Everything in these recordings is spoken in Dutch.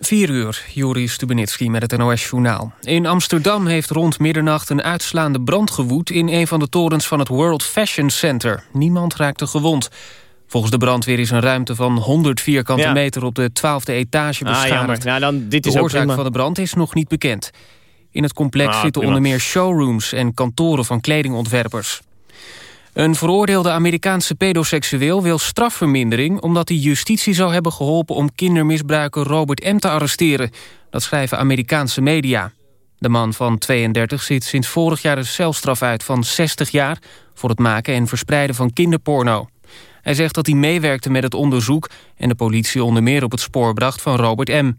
4 uur, Joris Stubenitski met het NOS-journaal. In Amsterdam heeft rond middernacht een uitslaande brand gewoed... in een van de torens van het World Fashion Center. Niemand raakte gewond. Volgens de brandweer is een ruimte van 100 vierkante meter... op de 12e etage ah, beschadigd. Ah, ja, dan, dit is de oorzaak van de brand is nog niet bekend. In het complex ah, zitten onder meer showrooms en kantoren van kledingontwerpers. Een veroordeelde Amerikaanse pedoseksueel wil strafvermindering... omdat hij justitie zou hebben geholpen om kindermisbruiker Robert M. te arresteren. Dat schrijven Amerikaanse media. De man van 32 zit sinds vorig jaar een celstraf uit van 60 jaar... voor het maken en verspreiden van kinderporno. Hij zegt dat hij meewerkte met het onderzoek... en de politie onder meer op het spoor bracht van Robert M.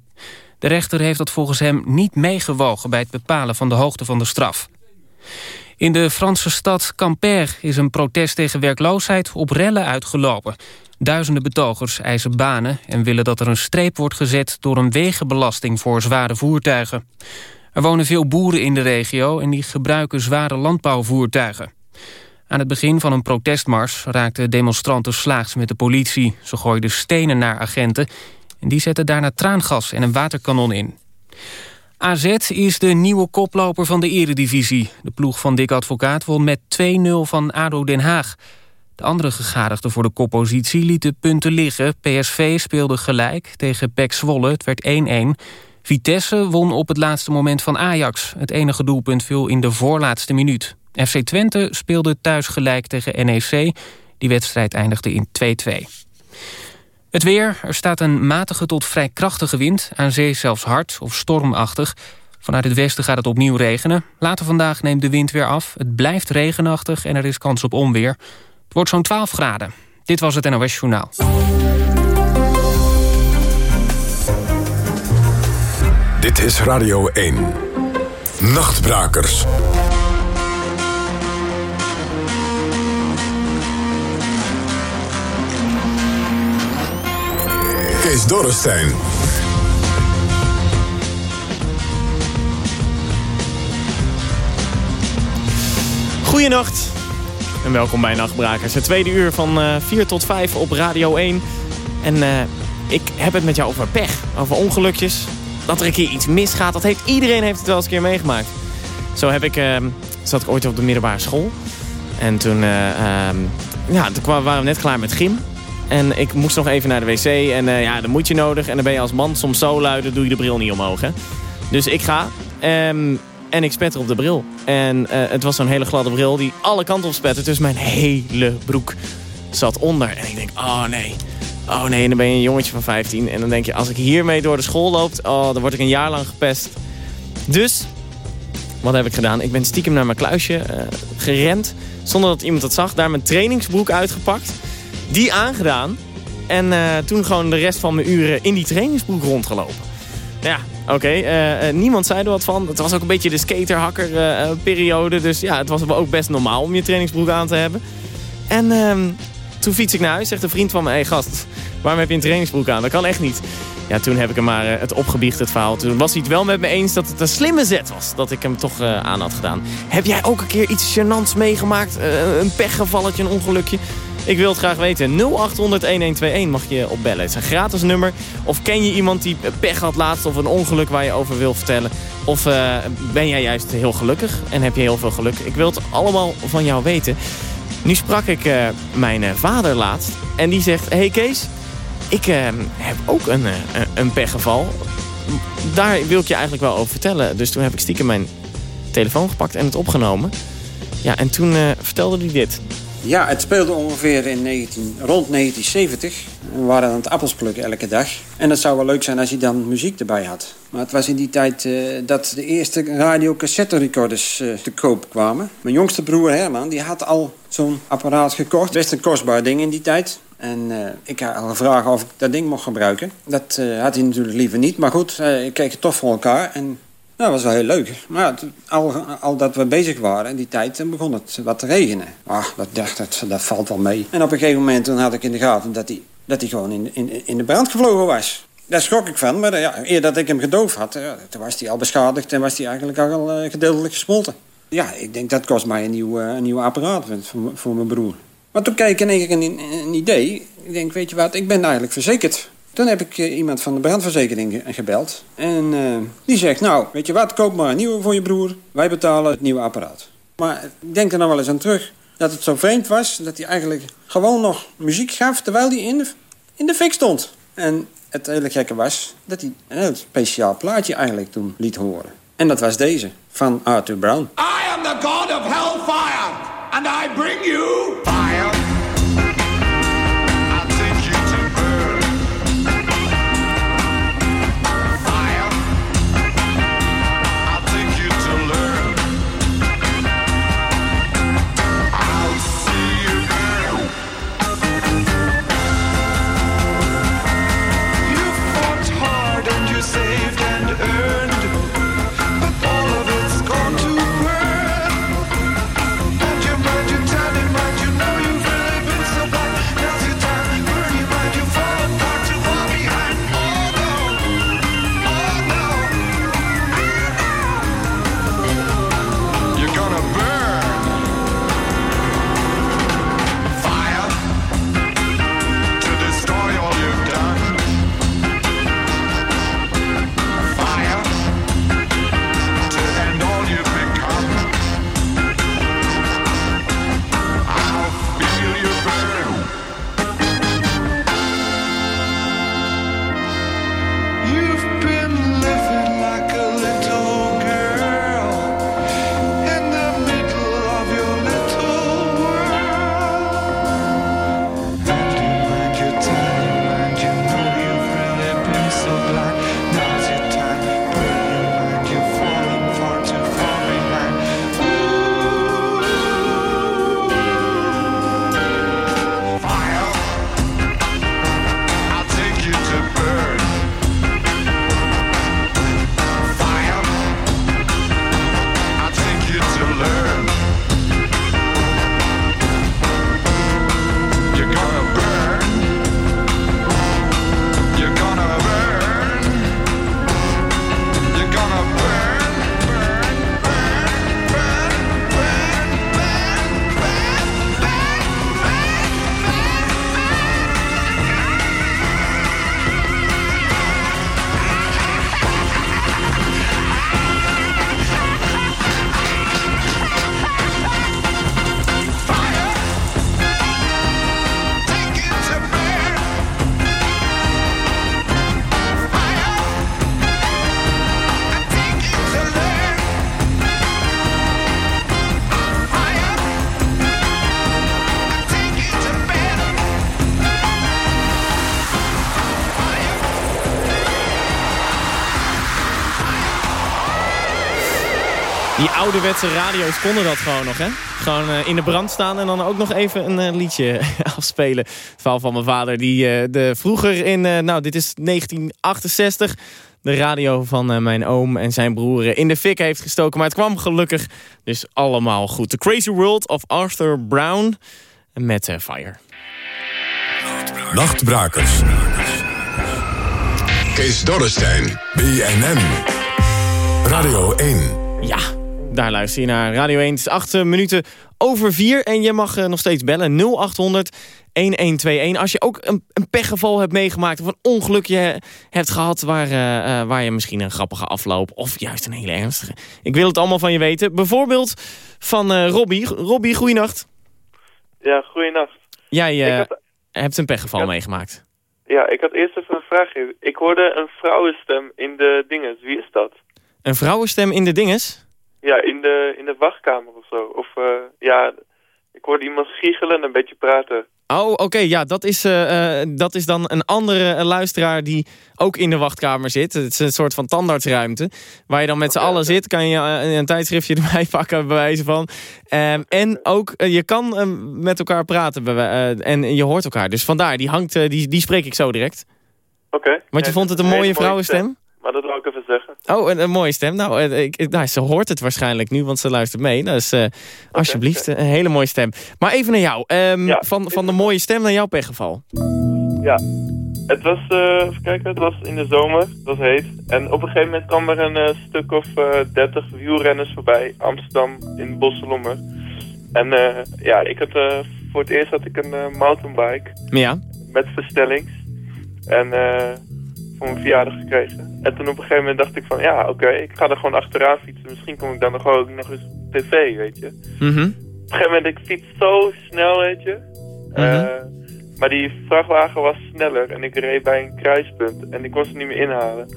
De rechter heeft dat volgens hem niet meegewogen... bij het bepalen van de hoogte van de straf. In de Franse stad Quimper is een protest tegen werkloosheid op rellen uitgelopen. Duizenden betogers eisen banen en willen dat er een streep wordt gezet... door een wegenbelasting voor zware voertuigen. Er wonen veel boeren in de regio en die gebruiken zware landbouwvoertuigen. Aan het begin van een protestmars raakten demonstranten slaags met de politie. Ze gooiden stenen naar agenten en die zetten daarna traangas en een waterkanon in. AZ is de nieuwe koploper van de eredivisie. De ploeg van Dick Advocaat won met 2-0 van ADO Den Haag. De andere gegadigden voor de koppositie lieten punten liggen. PSV speelde gelijk tegen PEC Zwolle, het werd 1-1. Vitesse won op het laatste moment van Ajax. Het enige doelpunt viel in de voorlaatste minuut. FC Twente speelde thuis gelijk tegen NEC. Die wedstrijd eindigde in 2-2. Het weer, er staat een matige tot vrij krachtige wind... aan zee zelfs hard of stormachtig. Vanuit het westen gaat het opnieuw regenen. Later vandaag neemt de wind weer af. Het blijft regenachtig en er is kans op onweer. Het wordt zo'n 12 graden. Dit was het NOS Journaal. Dit is Radio 1. Nachtbrakers. Kees Dorrestein. Goedenacht en welkom bij Nachtbrakers. Het tweede uur van uh, eh, 4 tot 5 op Radio 1. En uh, ik heb het met jou over pech, over ongelukjes. Dat er een keer iets misgaat, dat heeft, iedereen heeft het wel eens een keer meegemaakt. Zo heb ik, uh, zat ik ooit op de middelbare school. En toen, ehm, ja, toen waren we net klaar met gym. En ik moest nog even naar de wc. En uh, ja, dan moet je nodig. En dan ben je als man soms zo lui, dan doe je de bril niet omhoog. Hè? Dus ik ga. Um, en ik spetter op de bril. En uh, het was zo'n hele gladde bril die alle kanten op spetterde. Dus mijn hele broek zat onder. En ik denk, oh nee. Oh nee, en dan ben je een jongetje van 15. En dan denk je, als ik hiermee door de school loop... Oh, dan word ik een jaar lang gepest. Dus, wat heb ik gedaan? Ik ben stiekem naar mijn kluisje uh, gerend. Zonder dat iemand het zag. Daar mijn trainingsbroek uitgepakt die aangedaan. En uh, toen gewoon de rest van mijn uren in die trainingsbroek rondgelopen. Ja, oké. Eh, eh, niemand zei er wat van. Het was ook een beetje de skaterhakker periode. Dus ja, het was ook best normaal om je trainingsbroek aan te hebben. En ehm, toen fiets ik naar huis. Zegt een vriend van me, hey gast, waarom heb je een trainingsbroek aan? Dat kan echt niet. Ja, toen heb ik hem maar het opgebiecht, het verhaal. Toen was hij het wel met me eens dat het een slimme zet was. Dat ik hem toch aan had gedaan. Heb jij ook een keer iets gênants meegemaakt? een pechgevalletje, een ongelukje? Ik wil het graag weten. 0800-1121 mag je opbellen. Het is een gratis nummer. Of ken je iemand die pech had laatst of een ongeluk waar je over wil vertellen? Of uh, ben jij juist heel gelukkig en heb je heel veel geluk? Ik wil het allemaal van jou weten. Nu sprak ik uh, mijn uh, vader laatst. En die zegt, hey Kees, ik heb ook een, een pechgeval. Daar wil ik je eigenlijk wel over vertellen. Dus toen heb ik stiekem mijn telefoon gepakt en het opgenomen. Ja, en toen vertelde hij dit. Ja, het speelde ongeveer in 19, rond 1970. We waren aan het appels plukken elke dag. En het zou wel leuk zijn als hij dan muziek erbij had. Maar het was in die tijd uh, dat de eerste radiocassette recorders uh, te koop kwamen. Mijn jongste broer Herman die had al zo'n apparaat gekocht. Best een kostbaar ding in die tijd. En uh, ik had al gevraagd of ik dat ding mocht gebruiken. Dat had hij natuurlijk liever niet. Maar goed, ik kreeg het toch voor elkaar. En dat was wel heel leuk. Maar al, al dat we bezig waren in die tijd, dan begon het wat te regenen. Ah, dat dacht, dat, dat valt wel mee. En op een gegeven moment toen had ik in de gaten dat hij, dat gewoon in, in, in de brand gevlogen was. Daar schrok ik van, maar ja, eer dat ik hem gedoofd had, ja, toen was hij al beschadigd en was hij eigenlijk al uh, gedeeltelijk gesmolten. Ja, ik denk dat kost mij een nieuw, een nieuw apparaat voor, voor mijn broer. Maar toen kreeg ik in een idee. Ik denk, weet je wat, ik ben eigenlijk verzekerd Toen heb ik eh, iemand van de brandverzekering gebeld. En uh, die zegt, nou, weet je wat, koop maar een nieuwe voor je broer. Wij betalen het nieuwe apparaat. Maar ik denk er nog wel eens aan terug dat het zo vreemd was... dat hij eigenlijk gewoon nog muziek gaf terwijl hij in de, in de fik stond. En het hele gekke was dat hij een heel speciaal plaatje eigenlijk toen liet horen. En dat was deze, van Arthur Brown. I am the god of hellfire, and I bring you fire. Ouderwetse radio's konden dat gewoon nog, hè? Gewoon uh, in de brand staan en dan ook nog even een uh, liedje afspelen. Het verhaal van mijn vader, die uh, de vroeger in, nou dit is 1968... de radio van mijn oom en zijn broer in de fik heeft gestoken. Maar het kwam gelukkig dus allemaal goed. The Crazy World of Arthur Brown met Fire. Nachtbrakers. Kees Dorrestein, BNN. Radio 1. Ja, daar luister je naar Radio 1. Het is 8 eh, minuten over 4 en je mag uh, nog steeds bellen 0800 1121. Als je ook een, een pechgeval hebt meegemaakt of een ongelukje hebt gehad... Waar, uh, waar je misschien een grappige afloop of juist een hele ernstige... Ik wil het allemaal van je weten. Bijvoorbeeld van Robbie. Robbie, goeienacht. Ja, goeienacht. Jij had... hebt een pechgeval had... meegemaakt. Ja, ik had eerst even een vraagje. Ik hoorde een vrouwenstem in de dinges. Wie is dat? Een vrouwenstem in de dinges? Ja, in de, in de wachtkamer of zo. Of uh, ja, ik hoorde iemand giechelen en een beetje praten. Oh, oké. ja, dat is, uh, dat is dan een andere luisteraar die ook in de wachtkamer zit. Het is een soort van tandartsruimte. Waar je dan met z'n allen zit, kan je een tijdschriftje erbij pakken, bij wijze van. Um, en ook, je kan met elkaar praten en je hoort elkaar. Dus vandaar, die hangt, die, die spreek ik zo direct. Oké. Want je vond het een mooie vrouwenstem? Maar dat wil ik even zeggen. Oh, een, een mooie stem. Nou, eh, ik, nou, ze hoort het waarschijnlijk nu, want ze luistert mee. Dus uh, alsjeblieft, een hele mooie stem. Maar even naar jou. Um, ja, van, van de mooie stem naar jouw pechgeval. Ja, het was, uh, even kijken, het was in de zomer, het was heet. En op een gegeven moment kwam er een uh, stuk of 30 wielrenners voorbij, Amsterdam in Bosselommer. En ja, ik had, voor het eerst had ik een mountainbike. Ja. Met verstellings. En eh, voor mijn verjaardag gekregen. En toen op een gegeven moment dacht ik van, ja, oké, ik ga er gewoon achteraan fietsen. Misschien kom ik dan nog ook nog eens op tv, weet je. Mhm. Op een gegeven moment, ik fiets zo snel, weet je. Eh, maar die vrachtwagen was sneller en ik reed bij een kruispunt en ik kon ze niet meer inhalen.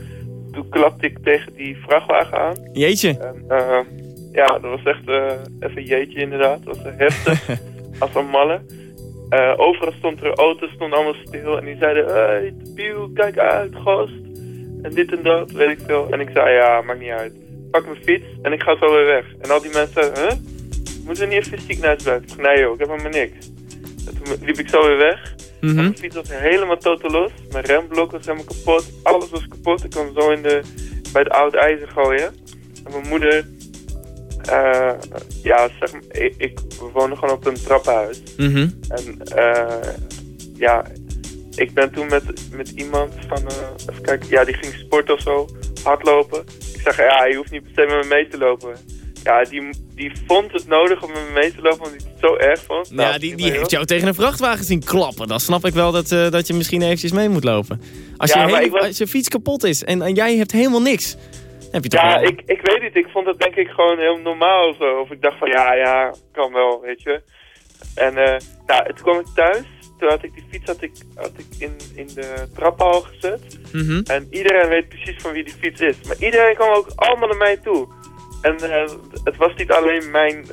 Toen klapte ik tegen die vrachtwagen aan. Jeetje. En, eh, ja, dat was echt eh, even een jeetje inderdaad. Dat was heftig. als een malle. Eh, overal stond er auto's, stonden allemaal stil. En die zeiden, hey, debiel, kijk uit, gast. En dit en dat, weet ik veel. En ik zei, ja, maakt niet uit. Pak mijn fiets en ik ga zo weer weg. En al die mensen zeiden, huh? Moeten we niet even ziek naar huis blijven? Ik zei, nee joh, ik heb helemaal niks. En toen liep ik zo weer weg. Mhm. mijn fiets was helemaal totaal los. Mijn remblok was helemaal kapot. Alles was kapot. Ik kon hem zo in de, bij het oud ijzer gooien. En mijn moeder... eh, ja, zeg maar, ik, ik wonen gewoon op een trappenhuis. Mhm. En eh, ja, ik ben toen met, met iemand van, eh, even kijken, ja, die ging sporten of zo, hardlopen. Ik zeg, ja, je hoeft niet per se met me mee te lopen. Ja, die, die vond het nodig om met me mee te lopen, omdat hij het zo erg vond. Nou, Ja, die, die heeft jou tegen een vrachtwagen zien klappen. Dan snap ik wel dat, dat je misschien eventjes mee moet lopen. Als, Ja, je, hele- was- als je fiets kapot is en, en jij hebt helemaal niks. Dan Heb je toch Ja, wel... ik, ik weet niet. Ik vond het denk ik gewoon heel normaal zo. Of ik dacht van, ja, ja, kan wel, weet je. En eh nou, toen kwam ik thuis. Toen had ik die fiets had ik, had ik in, in de traphal gezet. Mhm. En iedereen weet precies van wie die fiets is. Maar iedereen kwam ook allemaal naar mij toe. En eh, het was niet alleen mijn,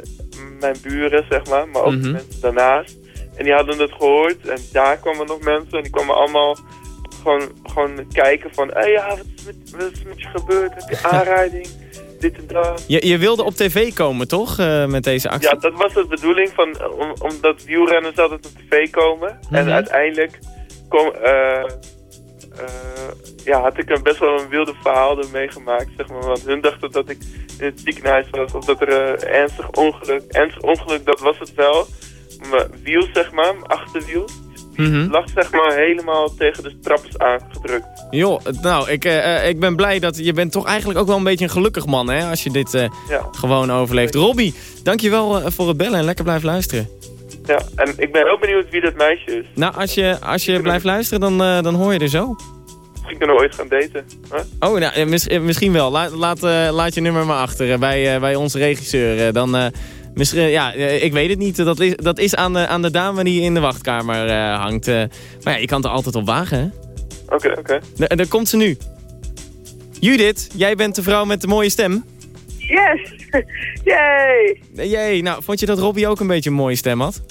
mijn buren, zeg maar, maar ook Mhm. mensen daarnaast. En die hadden het gehoord. En daar kwamen nog mensen. En die kwamen allemaal gewoon, gewoon kijken van... Hé, ja, wat is, met, wat is met je gebeurd? Heb je aanrijding? Dit en dat. Je, je wilde op tv komen, toch? eh, met deze actie? Ja, dat was de bedoeling, van, om, omdat wielrenners altijd op tv komen. En Mhm. uiteindelijk kom, eh, eh, ja, had ik een best wel een wilde verhaal er meegemaakt, zeg maar. Want hun dachten dat ik in het ziekenhuis was, of dat er eh, ernstig ongeluk... Ernstig ongeluk, dat was het wel. Mijn wiel, zeg maar, mijn achterwiel, Mhm. lag zeg maar helemaal tegen de trappers aangedrukt. Joh, nou, ik, eh, eh, ik ben blij dat je bent toch eigenlijk ook wel een beetje een gelukkig man, hè? Als je dit eh, Ja. gewoon overleeft. Robbie, dankjewel uh, voor het bellen en lekker blijven luisteren. Ja, en ik ben ook benieuwd wie dat meisje is. Nou, als je, als je blijft luisteren, dan, dan hoor je er zo. Misschien kunnen we ooit gaan daten. Oh, nou, mis- misschien wel. Laat, laat, laat je nummer maar achter bij, bij onze regisseur. Dan, misschien, ja, eh, ik weet het niet. Dat is, dat is aan, de, aan de dame die in de wachtkamer eh, hangt. eh. maar ja, je kan het er altijd op wagen, hè? Oké, oké. Da- daar komt ze nu. Judith, jij bent de vrouw met de mooie stem. Yes! Yay! Eh, Jee, nou, vond je dat Robbie ook een beetje een mooie stem had?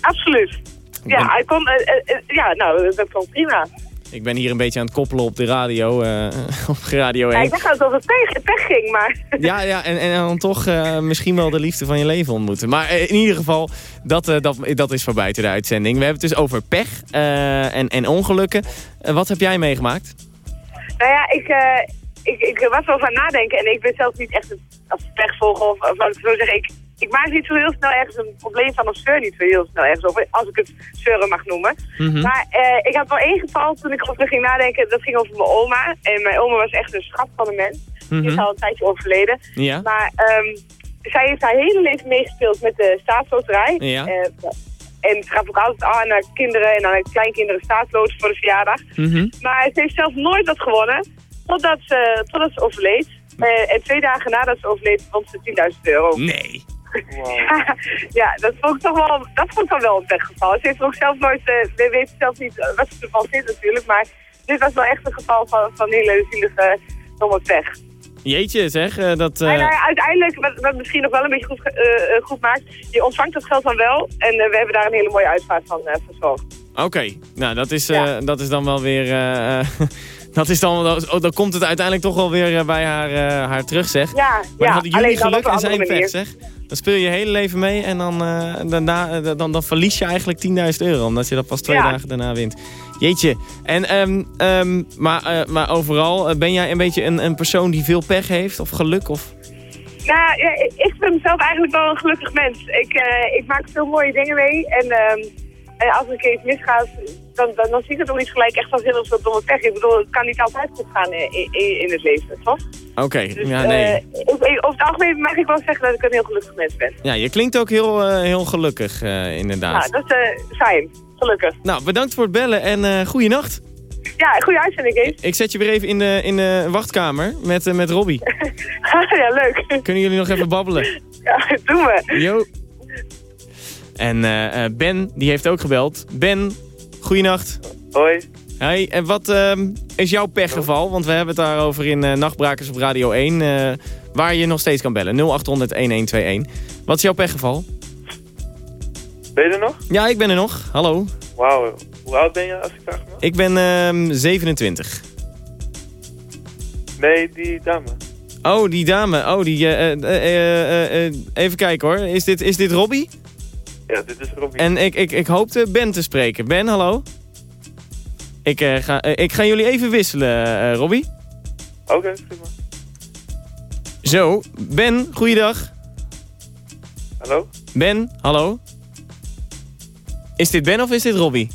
Absoluut. Ja, hij kon, eh, eh, eh, ja nou, dat kwam prima. Ik ben hier een beetje aan het koppelen op de radio, eh, op Radio Ja, 1. ik dacht dat het pech, pech ging, maar... Ja, ja en, en dan toch eh, misschien wel de liefde van je leven ontmoeten. Maar eh, in ieder geval, dat, dat, dat is voorbij to de uitzending. We hebben het dus over pech en, en ongelukken. Wat heb jij meegemaakt? Nou ja, ik, ik, ik was wel van nadenken en ik ben zelf niet echt een als pechvolger of, of laat ik zo zeggen. Ik, ik maak niet zo heel snel ergens een probleem van of zeur niet zo heel snel ergens over, als ik het zeuren mag noemen. Mhm. Maar eh, ik had wel één geval toen ik erover ging nadenken, dat ging over mijn oma. En mijn oma was echt een schat van een mens. Die is Mhm. al een tijdje overleden. Ja? Maar ehm, zij heeft haar hele leven meegespeeld met de staatsloterij. Ja. Eh, en ze gaf ook altijd aan naar kinderen en aan kleinkinderen staatsloten voor de verjaardag. Mhm. Maar ze heeft zelf nooit wat gewonnen, totdat ze, totdat ze overleed. Eh, en twee dagen nadat ze overleed, vond ze 10.000 euro. Nee. ja, dat vond ik toch wel, dat vond ik dan wel een pechgeval. Ze heeft ook zelf nooit, eh, we weten zelf niet eh, wat ze ervan vindt natuurlijk, maar dit was wel echt een geval van, van hele zielige domme pech. Jeetje zeg, eh, dat... eh, ja, uiteindelijk, wat, wat misschien nog wel een beetje goed, eh, eh, goed maakt, je ontvangt dat geld dan wel en eh, we hebben daar een hele mooie uitvaart van verzorgd. Oké, nou dat is, eh, Ja. dat is dan wel weer... eh, eh, dat is dan, oh, dan komt het uiteindelijk toch wel weer eh, bij haar, eh, haar terug, zeg. Ja, Maar ja hadden jullie alleen geluk en zijn pech, zeg. Dan speel je je hele leven mee en dan, eh, daarna, eh, dan, dan verlies je eigenlijk 10.000 euro. Omdat je dat pas twee Ja. dagen daarna wint. Jeetje. En, ehm, ehm, maar, eh, maar overal, ben jij een beetje een, een persoon die veel pech heeft? Of geluk? Of... Nou, ja, ik, vind mezelf eigenlijk wel een gelukkig mens. Ik, ik maak veel mooie dingen mee. En ehm, eh, als er een keer iets misgaat, dan, dan, dan zie ik het ook niet gelijk echt als heel veel domme pech. Ik bedoel, het kan niet altijd goed gaan in, in, in het leven, toch? Oké, Dus, ja, nee. ik- over het algemeen mag ik wel zeggen dat ik een heel gelukkig mens ben. ja, je klinkt ook heel, eh, heel gelukkig, eh, inderdaad. Nou, dat is fijn. Gelukkig. Nou, bedankt voor het bellen en eh goeienacht. Ja, goede uitzending, Kees. Ik zet je weer even in de, in de wachtkamer met, uh, met Robbie. ja, leuk. Kunnen jullie nog even babbelen? Ja, doen we. Jo. En uh, Ben, die heeft ook gebeld. Ben, goeienacht. Hoi. Hey, en wat uh, is jouw pechgeval? Want we hebben het daarover in uh, Nachtbrakers op Radio 1. Uh, waar je nog steeds kan bellen. 0800-1121. Wat is jouw pechgeval? Ben je er nog? Ja, ik ben er nog. Hallo. Wauw. Hoe oud ben je als ik vraag? Ik ben uh, 27. Nee, die dame. Oh, die dame. Oh, die... Uh, even kijken hoor. Is dit, is dit Robbie? Ja, dit is Robbie. En ik, ik, ik hoopte Ben te spreken. Ben, hallo? Ik, uh, ga, uh, ik ga jullie even wisselen, uh, Robbie. Oké, okay, prima. Zo, Ben, goeiedag. Hallo? Ben, hallo. Is dit Ben of is dit Robbie?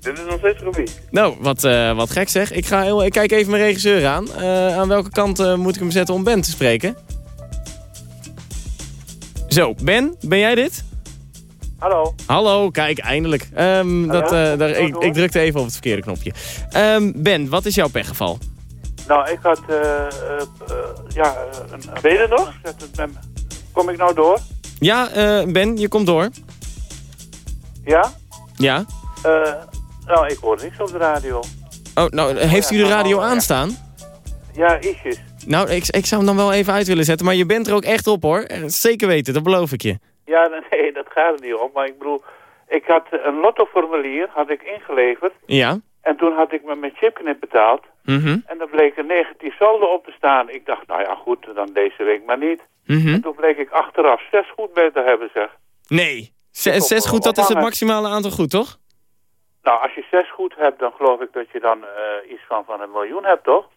Dit is nog steeds Robbie. Nou, wat, wat gek zeg. Ik, ga heel, ik kijk even mijn regisseur aan. aan welke kant moet ik hem zetten om Ben te spreken? Zo, Ben, ben jij dit? Hallo. Hallo, kijk, eindelijk. Um, dat, uh, daar, ik, ik, drukte even op het verkeerde knopje. Um, ben, wat is jouw pechgeval? Nou, ik had, uh, uh, ja, een, ben je er nog? Kom ik nou door? Ja, Ben, je komt door. Ja? Ja. nou, ik hoor niks op de radio. Oh, nou, heeft u de radio aanstaan? Ja, ietsjes. Nou, ik, ik zou hem dan wel even uit willen zetten, maar je bent er ook echt op hoor. Zeker weten, dat beloof ik je. Ja, nee, dat gaat er niet om. Maar ik bedoel, ik had een lottoformulier had ik ingeleverd. Ja. En toen had ik met mijn chipknip betaald. Mm -hmm. En dan bleek een negatief saldo op te staan. Ik dacht, nou ja, goed, dan deze week maar niet. Mm -hmm. En toen bleek ik achteraf zes goed bij te hebben, zeg. Nee, zes, zes goed, dat is het maximale aantal goed, toch? Nou, als je zes goed hebt, dan geloof ik dat je dan uh, iets van, van een miljoen hebt, toch?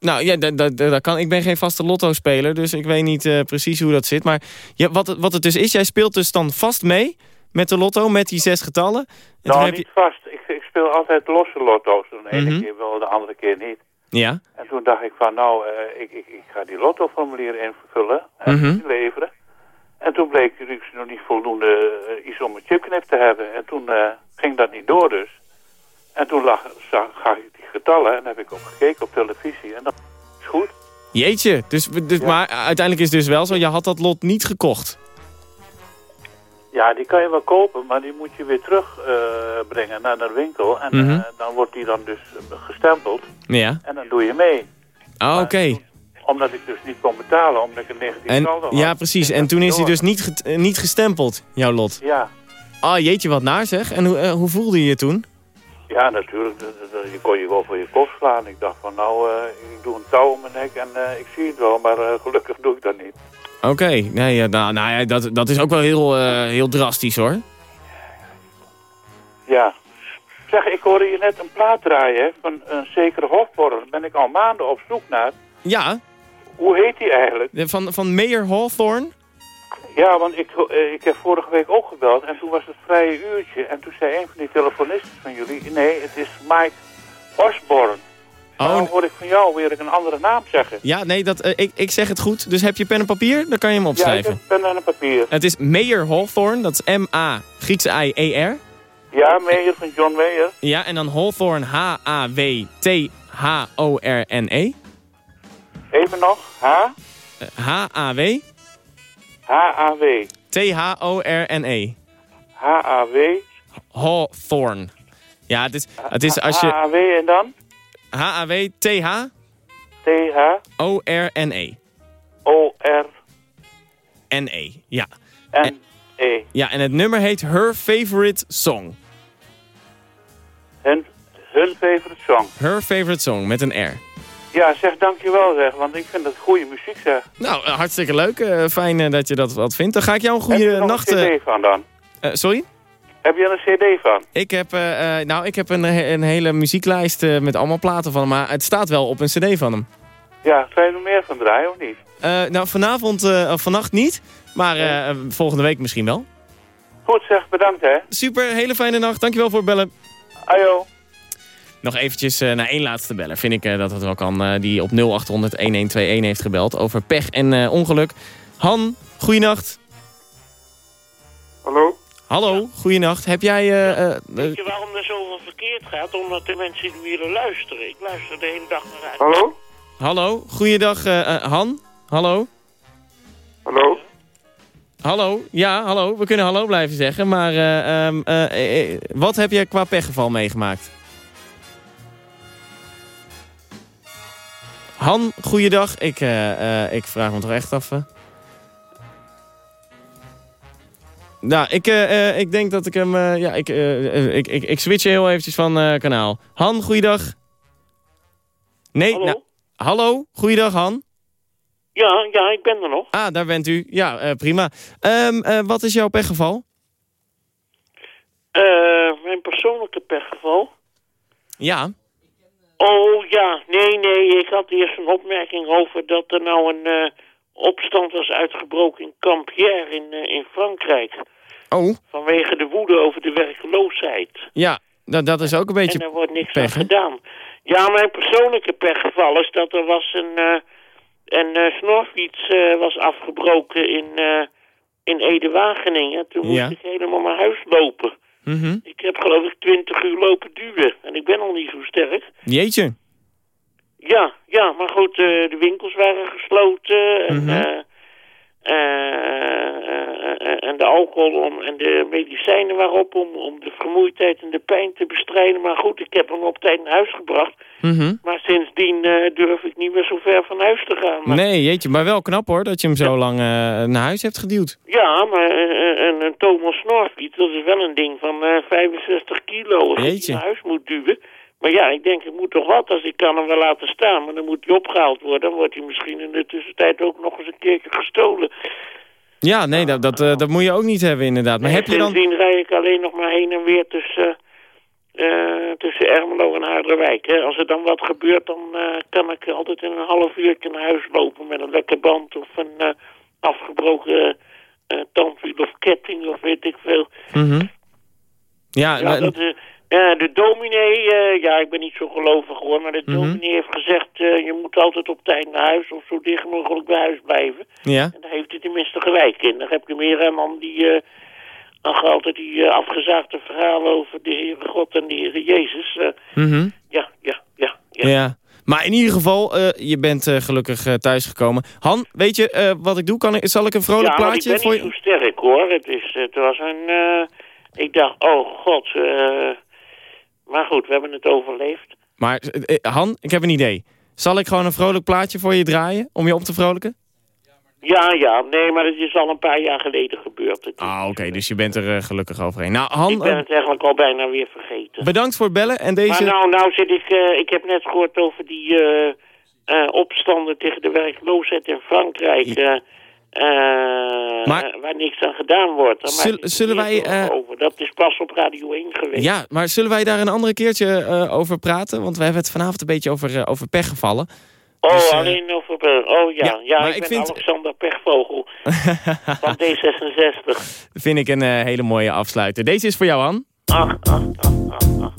Nou ja, dat, dat, dat kan. ik ben geen vaste lotto-speler, dus ik weet niet uh, precies hoe dat zit. Maar ja, wat, het, wat het dus is, jij speelt dus dan vast mee met de lotto, met die zes getallen. En nou, niet je... vast. Ik, ik, speel altijd losse lotto's. De ene Mhm. mm -hmm. keer wel, de andere keer niet. Ja. En toen dacht ik van, nou, uh, ik, ik, ik ga die lottoformulier invullen en mm -hmm. leveren. En toen bleek er nog niet voldoende uh, iets om een chipknip te hebben. En toen uh, ging dat niet door dus. En toen lag, zag, zag ik die getallen en heb ik op gekeken op televisie. En dat is goed. Jeetje, dus, dus, ja. maar uiteindelijk is het dus wel zo, je had dat lot niet gekocht. Ja, die kan je wel kopen, maar die moet je weer terugbrengen uh, naar de winkel. En mm -hmm. uh, dan wordt die dan dus gestempeld. Ja. En dan doe je mee. Ah, oké. Okay. Omdat ik dus niet kon betalen, omdat ik een negatief en, saldo had. Ja, precies. En toen is hij dus niet, uh, niet gestempeld, jouw lot. Ja. Ah, jeetje, wat naar zeg. En hoe, hoe voelde je je toen? Ja, natuurlijk. Je kon je wel voor je kop slaan. Ik dacht van nou, uh, ik doe een touw om mijn nek en uh, ik zie het wel, maar uh, gelukkig doe ik dat niet. Oké, okay. nee, nou, nou ja, dat, dat is ook wel heel, heel drastisch hoor. Ja. Zeg, ik hoorde je net een plaat draaien van een zekere Hofborrel. Daar ben ik al maanden op zoek naar. Ja. Hoe heet die eigenlijk? Van, van Mayor Hawthorne? Ja, want ik, ik heb vorige week ook gebeld en toen was het vrije uurtje. En toen zei een van die telefonisten van jullie, nee, het is Mike Osborne. Oh, nou hoor ik van jou weer een andere naam zeggen. Ja, nee, dat, uh, ik, ik zeg het goed. Dus heb je pen en papier? Dan kan je hem opschrijven. Ja, ik heb pen en papier. Het is Mayor Hawthorne, dat is M-A, Griekse I-E-R. Ja, Mayor van John Mayer. Ja, en dan Hawthorne, H-A-W-T-H-O-R-N-E. Even nog, H? H-A-W. H-A-W. T-H-O-R-N-E. H-A-W. Hawthorne. Ja, het is, het is als je... H-A-W en dan? H-A-W, T-H... T-H... O-R-N-E. O-R... N-E, ja. N-E. Ja, en het nummer heet Her Favorite Song. Hun, hun favorite song. Her Favorite Song, met een R. Ja, zeg dankjewel zeg, want ik vind dat goede muziek zeg. Nou, uh, hartstikke leuk. Uh, fijn uh, dat je dat wat vindt. Dan ga ik jou een goede heb je nacht... een cd van dan? sorry? Heb je er een cd van? Ik heb, nou, ik heb een, een hele muzieklijst met allemaal platen van hem, maar het staat wel op een cd van hem. Ja, ga je er meer van draaien of niet? nou, vanavond of vannacht niet, maar volgende week misschien wel. Goed zeg, bedankt hè. Super, hele fijne nacht. Dankjewel voor het bellen. Ajo. Nog eventjes uh, naar één laatste beller. Vind ik uh, dat het wel kan. Uh, die op 0800-1121 heeft gebeld over pech en ongeluk. Han, goeienacht. Hallo. Hallo, goeienacht. Heb jij... eh, eh, Weet je waarom er zoveel verkeerd gaat? Omdat de mensen die willen luisteren. Ik luister de hele dag naar uit. Hallo? hallo, goeiedag eh, eh, Han. Hallo. Hallo? Hallo, ja, hallo. We kunnen hallo blijven zeggen, maar eh, ehm, eh, eh, wat heb je qua pechgeval meegemaakt? Han, goeiedag. Ik, eh, eh, ik vraag me toch echt af. eh. Nou, ik, ik denk dat ik hem... ja, ik, eh, ik, ik, ik switch heel eventjes van kanaal. Han, goeiedag. Nee, Hallo? nou, hallo, goeiedag Han. Ja, ja, ik ben er nog. Ah, daar bent u. Ja, prima. Ehm, eh, wat is jouw pechgeval? Mijn persoonlijke pechgeval. Ja. Oh ja, nee, nee. Ik had eerst een opmerking over dat er nou een eh, opstand was uitgebroken in Campière in, eh, in Frankrijk. Oh, Vanwege de woede over de werkloosheid. ja. Dat, dat is ook een En beetje daar wordt niks pech, aan gedaan. Ja, mijn persoonlijke pechgeval is dat er was een, eh een snorfiets was afgebroken in, in Ede-Wageningen. Toen moest Ja. ik helemaal naar huis lopen. Mhm. Ik heb geloof ik twintig uur lopen duwen. En ik ben al niet zo sterk. Jeetje. Ja, ja, maar goed, eh, de winkels waren gesloten. En, eh, en de alcohol om, en de medicijnen waren op om, om de vermoeidheid en de pijn te bestrijden. Maar goed, ik heb hem op tijd naar huis gebracht. Mhm. Maar sindsdien eh, durf ik niet meer zo ver van huis te gaan. Maar, Nee, jeetje, maar wel knap hoor, dat je hem zo lang eh, naar huis hebt geduwd. Ja, maar eh, een, een Thomas dat is wel een ding van eh 65 kilo. Als die naar huis moet duwen. Maar ja, ik denk, ik moet toch wat als ik kan hem wel laten staan. Maar dan moet hij opgehaald worden. Dan wordt hij misschien in de tussentijd ook nog eens een keertje gestolen. Ja, nee, dat, dat, eh, dat moet je ook niet hebben inderdaad. Maar heb je dan... Sindsdien rij ik alleen nog maar heen en weer tussen, eh, tussen Ermelo en Harderwijk. Hè. Als er dan wat gebeurt, dan eh, kan ik altijd in een half uurtje naar huis lopen met een lekker band of een eh, afgebroken eh tandwiel of ketting of weet ik veel. Mhm. Ja, Ja, maar- dat, eh, eh, de dominee, eh, ja, ik ben niet zo gelovig hoor, maar de Mhm. dominee heeft gezegd, eh, je moet altijd op tijd naar huis of zo dicht mogelijk bij huis blijven. ja. En daar heeft hij tenminste gelijk in. Dan heb je meer een man die nog altijd die afgezaagde verhalen over de Heere God en de Heere Jezus. Mhm. ja, ja, ja, ja. Ja. Maar in ieder geval, je bent gelukkig thuisgekomen. Han, weet je wat ik doe? Kan ik, zal ik een vrolijk ja, plaatje ik ben voor niet je... zo sterk hoor. Het, is, het was een... ik dacht, oh god. eh, maar goed, we hebben het overleefd. Maar eh, eh, Han, ik heb een idee. Zal ik gewoon een vrolijk plaatje voor je draaien om je op te vrolijken? Ja, ja, nee, maar het is al een paar jaar geleden gebeurd. Ah, oké, dus je bent er eh, gelukkig overheen. Nou, Han, ik ben het eigenlijk al bijna weer vergeten. bedankt voor het bellen en deze... Maar nou, nou zit ik, ik heb net gehoord over die opstanden tegen de werkloosheid in Frankrijk. Eh, Maar- waar niks aan gedaan wordt. Daar me zullen wij, eh, over. Dat is pas op Radio 1 geweest. Ja, maar zullen wij daar een andere keertje eh, over praten? Want we hebben het vanavond een beetje over, over pech gevallen. Oh, Dus, alleen over... Oh ja, ja, ja, maar ik, ik ben vind- Alexander Pechvogel van D66. Vind ik een hele mooie afsluiter. Deze is voor jou, Han. Ach, ach, ach, ach, ach.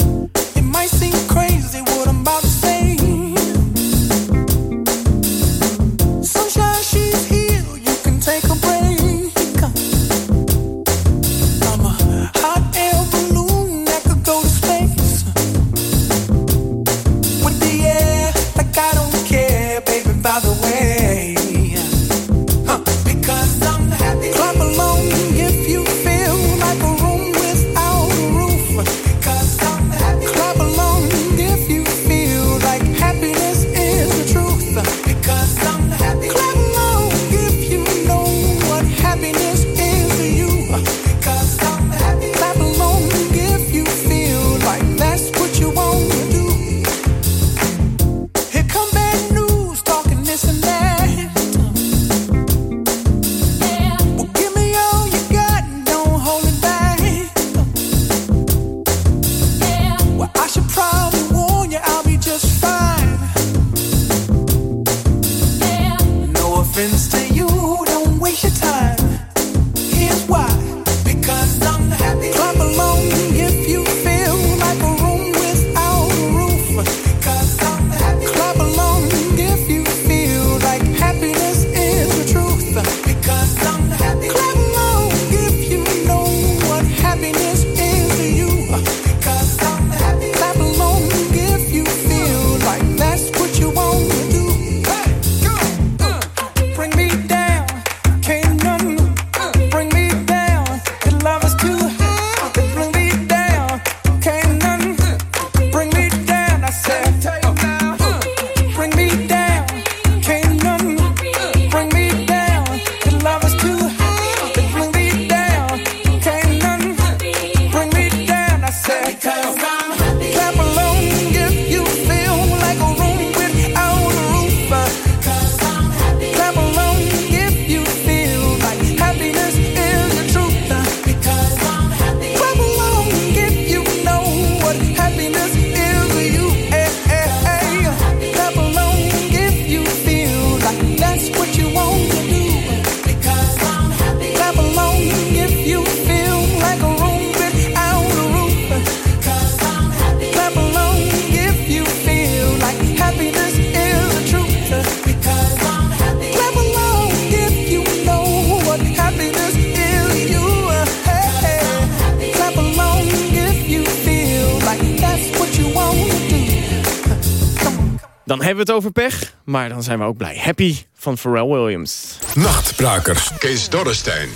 Maar dan zijn we ook blij. Happy van Pharrell Williams. Nachtbrakers. Kees Dorrestein.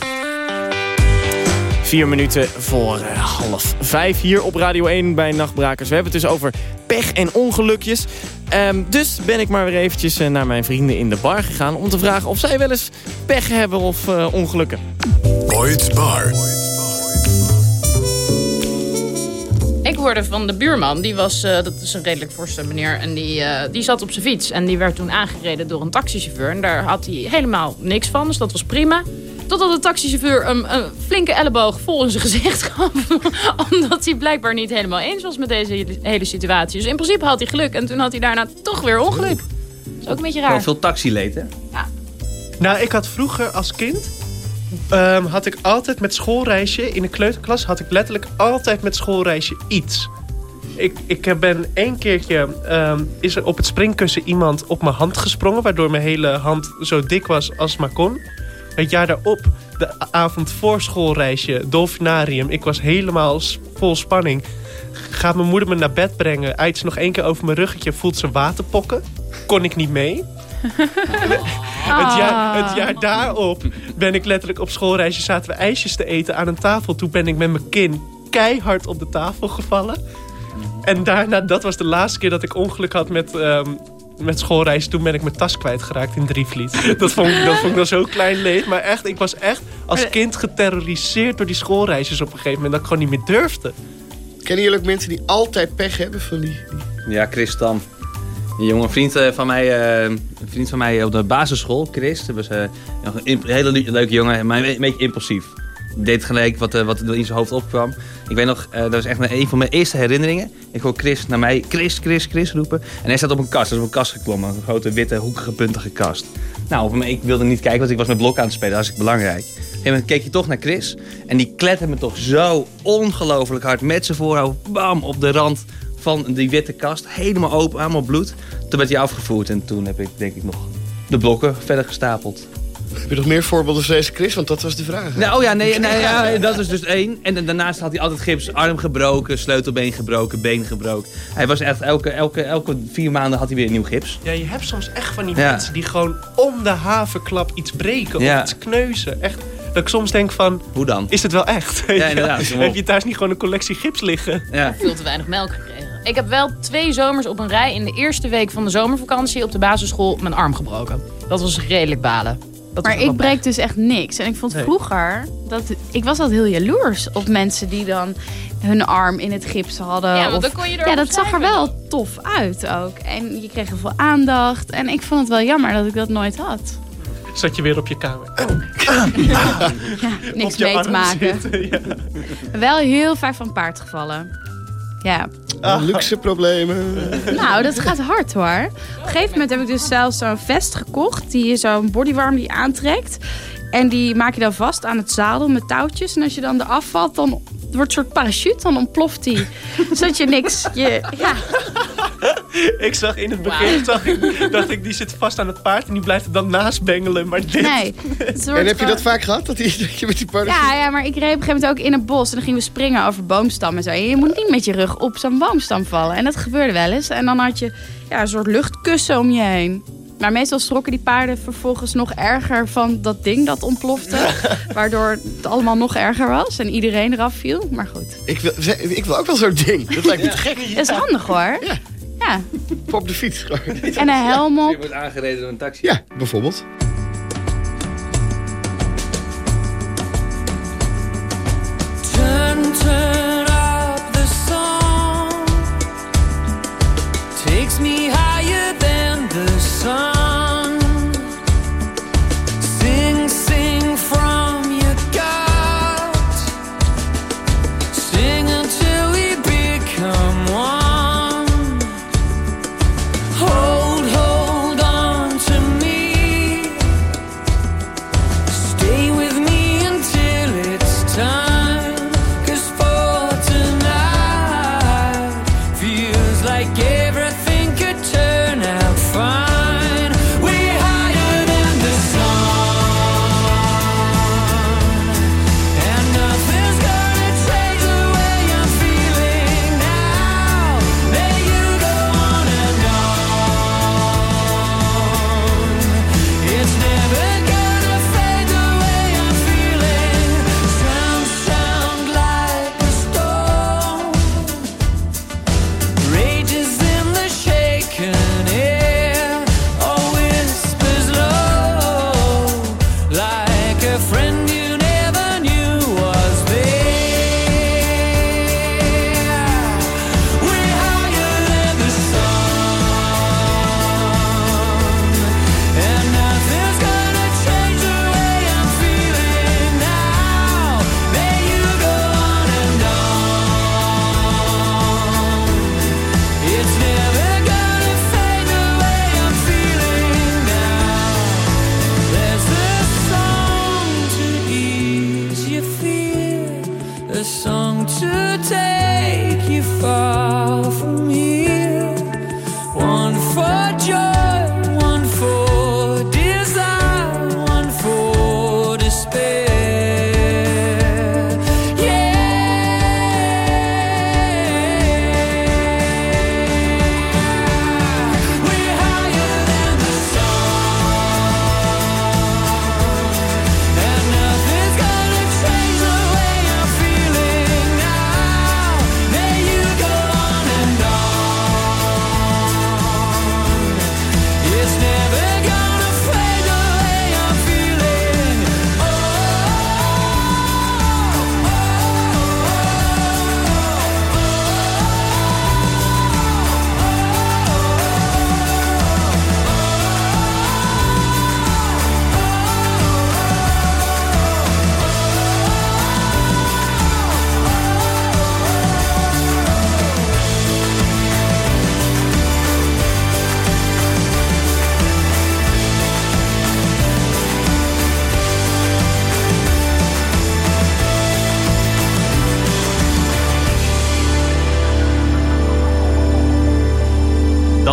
Vier minuten voor uh, half vijf hier op Radio 1 bij Nachtbrakers. We hebben het dus over pech en ongelukjes. Um, dus ben ik maar weer eventjes uh, naar mijn vrienden in de bar gegaan... om te vragen of zij wel eens pech hebben of uh, ongelukken. Boyd's Bar. Hoorde van de buurman, die was, uh, dat is een redelijk forse meneer... en die, uh, die zat op zijn fiets en die werd toen aangereden door een taxichauffeur. En daar had hij helemaal niks van, dus dat was prima. Totdat de taxichauffeur een, een flinke elleboog vol in zijn gezicht gaf. omdat hij blijkbaar niet helemaal eens was met deze hele situatie. Dus in principe had hij geluk en toen had hij daarna toch weer ongeluk. Dat is ook een beetje raar. Wel veel taxileed, hè? Ja. Nou, ik had vroeger als kind... Um, had ik altijd met schoolreisje... in de kleuterklas had ik letterlijk altijd met schoolreisje iets. Ik, ik ben één keertje... Um, is er op het springkussen iemand op mijn hand gesprongen... waardoor mijn hele hand zo dik was als maar kon. Het jaar daarop, de avond voor schoolreisje, dolfinarium. Ik was helemaal vol spanning. Gaat mijn moeder me naar bed brengen. Eit ze nog één keer over mijn ruggetje. Voelt ze waterpokken. Kon ik niet mee. Het, jaar, het jaar daarop ben ik letterlijk op schoolreisje... zaten we ijsjes te eten aan een tafel. Toen ben ik met mijn kin keihard op de tafel gevallen. En daarna, dat was de laatste keer dat ik ongeluk had met... Um, met schoolreis, toen ben ik mijn tas kwijtgeraakt in Drievliet. Dat vond, ik, dat vond ik dan zo klein leed. Maar echt, ik was echt als kind geterroriseerd door die schoolreisjes op een gegeven moment. Dat ik gewoon niet meer durfde. Kennen jullie ook mensen die altijd pech hebben van die... Ja, Chris Tam. Een jonge vriend van mij, uh, een vriend van mij op de basisschool, Chris. Dat was uh, een hele leuke jongen, maar een beetje impulsief. Deed gelijk wat, wat er in zijn hoofd opkwam. Ik weet nog, dat was echt een van mijn eerste herinneringen. Ik hoor Chris naar mij, Chris, Chris, Chris roepen. En hij staat op een kast, hij is op een kast geklommen. Een grote, witte, hoekige, puntige kast. Nou, ik wilde niet kijken, want ik was met blok aan het spelen. Dat was belangrijk. Gegeven moment keek je toch naar Chris. En die klette me toch zo ongelooflijk hard met zijn voorhoofd. Bam, op de rand van die witte kast. Helemaal open, allemaal bloed. Toen werd hij afgevoerd en toen heb ik denk ik nog de blokken verder gestapeld. Heb je nog meer voorbeelden van deze Chris? Want dat was de vraag. Nou, oh ja, nee, nee ja, dat is dus één. En daarnaast had hij altijd gips. Arm gebroken, sleutelbeen gebroken, been gebroken. Hij was echt elke, elke, elke vier maanden had hij weer een nieuw gips. Ja, je hebt soms echt van die ja. mensen die gewoon om de havenklap iets breken Ja. of iets kneuzen. Echt, dat ik soms denk van... Hoe dan? Is het wel echt? Ja, inderdaad. Heb je thuis niet gewoon een collectie gips liggen? Ja. Veel te weinig melk gekregen. Ik heb wel twee zomers op een rij in de eerste week van de zomervakantie op de basisschool mijn arm gebroken. Dat was redelijk balen. Dat maar ik breek dus echt niks. En ik vond Nee. vroeger, dat, ik was altijd heel jaloers op mensen die dan hun arm in het gips hadden. Ja, of- dan kon je Ja, dat zag er wel tof uit ook. En je kreeg heel veel aandacht. En ik vond het wel jammer dat ik dat nooit had. Zat je weer op je kamer. Ja, niks mee te maken. zitten, ja. Wel heel vaak van paard gevallen. Ja. Luxe problemen. Nou, dat gaat hard hoor. Op een gegeven moment heb ik dus zelfs zo'n vest gekocht. Die zo'n bodywarm die aantrekt. En die maak je dan vast aan het zadel met touwtjes. En als je dan eraf valt, dan wordt een soort parachute. Dan ontploft die. Zodat je niks... Je, ja. Ik zag in het begin, zag ik, dacht ik, die zit vast aan het paard en die blijft er dan naast bengelen. Maar dit... Nee. En heb je dat vaak gehad? Dat, die, dat je met die parachute... Ja, ja, maar ik reed op een gegeven moment ook in een bos. En dan gingen we springen over boomstammen en zo. En je moet niet met je rug op zo'n boomstam vallen. En dat gebeurde wel eens. En dan had je ja, een soort luchtkussen om je heen. Maar meestal schrokken die paarden vervolgens nog erger van dat ding dat ontplofte. Waardoor het allemaal nog erger was en iedereen eraf viel. Maar goed, Ik wil, ik wil ook wel zo'n ding. Dat lijkt me te gek. dat is handig hoor. Ja. ja. Op de fiets. gewoon. En een helm Je op. wordt aangereden door een taxi. Ja, bijvoorbeeld.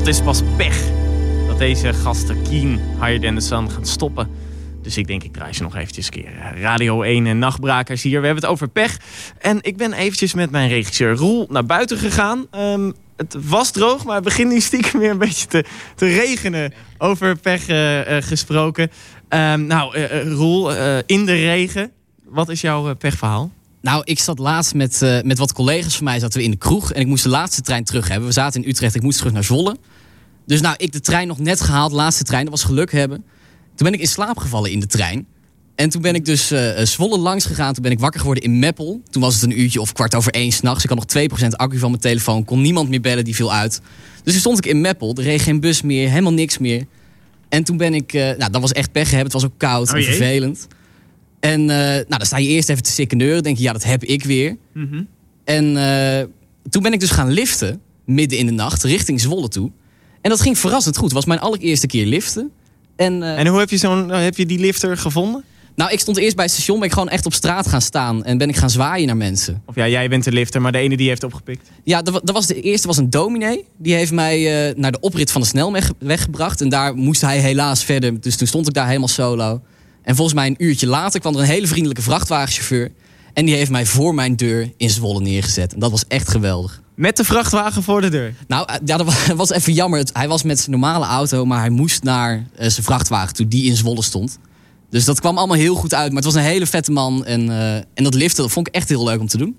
Is pas pech. Dat deze gasten Keen, Higher Than The Sun gaan stoppen. Dus ik denk, ik draai ze nog eventjes een keer. Radio 1 en Nachtbrakers hier. We hebben het over pech. En ik ben eventjes met mijn regisseur Roel naar buiten gegaan. Ehm, het was droog, maar het begint nu stiekem weer een beetje te, te regenen. Over pech eh, eh, gesproken. Ehm, nou, eh, Roel, in de regen. Wat is jouw pechverhaal? Nou, ik zat laatst met, met wat collega's van mij zaten we in de kroeg. En ik moest de laatste trein terug hebben. We zaten in Utrecht, ik moest terug naar Zwolle. Dus nou, ik de trein nog net gehaald, laatste trein. Dat was geluk hebben. Toen ben ik in slaap gevallen in de trein. En toen ben ik dus eh, Zwolle langs gegaan. Toen ben ik wakker geworden in Meppel. Toen was het een uurtje of kwart over één s'nachts. Ik had nog 2% accu van mijn telefoon. Kon niemand meer bellen, die viel uit. Dus toen stond ik in Meppel. Er reed geen bus meer, helemaal niks meer. En toen ben ik... eh, nou, dat was echt pech hebben. Het was ook koud Oh en vervelend. En nou, dan sta je eerst even te sikkeneuren. denk je, ja, dat heb ik weer. Mhm. En toen ben ik dus gaan liften, midden in de nacht, richting Zwolle toe. En dat ging verrassend goed. Het was mijn allereerste keer liften. En, eh, En hoe heb je, zo'n, heb je die lifter gevonden? nou, ik stond eerst bij het station, ben ik gewoon echt op straat gaan staan. En ben ik gaan zwaaien naar mensen. Of ja, jij bent de lifter, maar de ene die heeft opgepikt. Ja, dat was de eerste was een dominee. Die heeft mij eh, naar de oprit van de snelweg weggebracht. En daar moest hij helaas verder. Dus toen stond ik daar helemaal solo. En volgens mij een uurtje later kwam er een hele vriendelijke vrachtwagenchauffeur. En die heeft mij voor mijn deur in Zwolle neergezet. En dat was echt geweldig. Met de vrachtwagen voor de deur? Nou, eh, ja, dat wa- was even jammer. Hij was met zijn normale auto, maar hij moest naar eh, zijn vrachtwagen toe, die in Zwolle stond. Dus dat kwam allemaal heel goed uit. Maar het was een hele vette man. En, eh, en dat liften, dat vond ik echt heel leuk om te doen.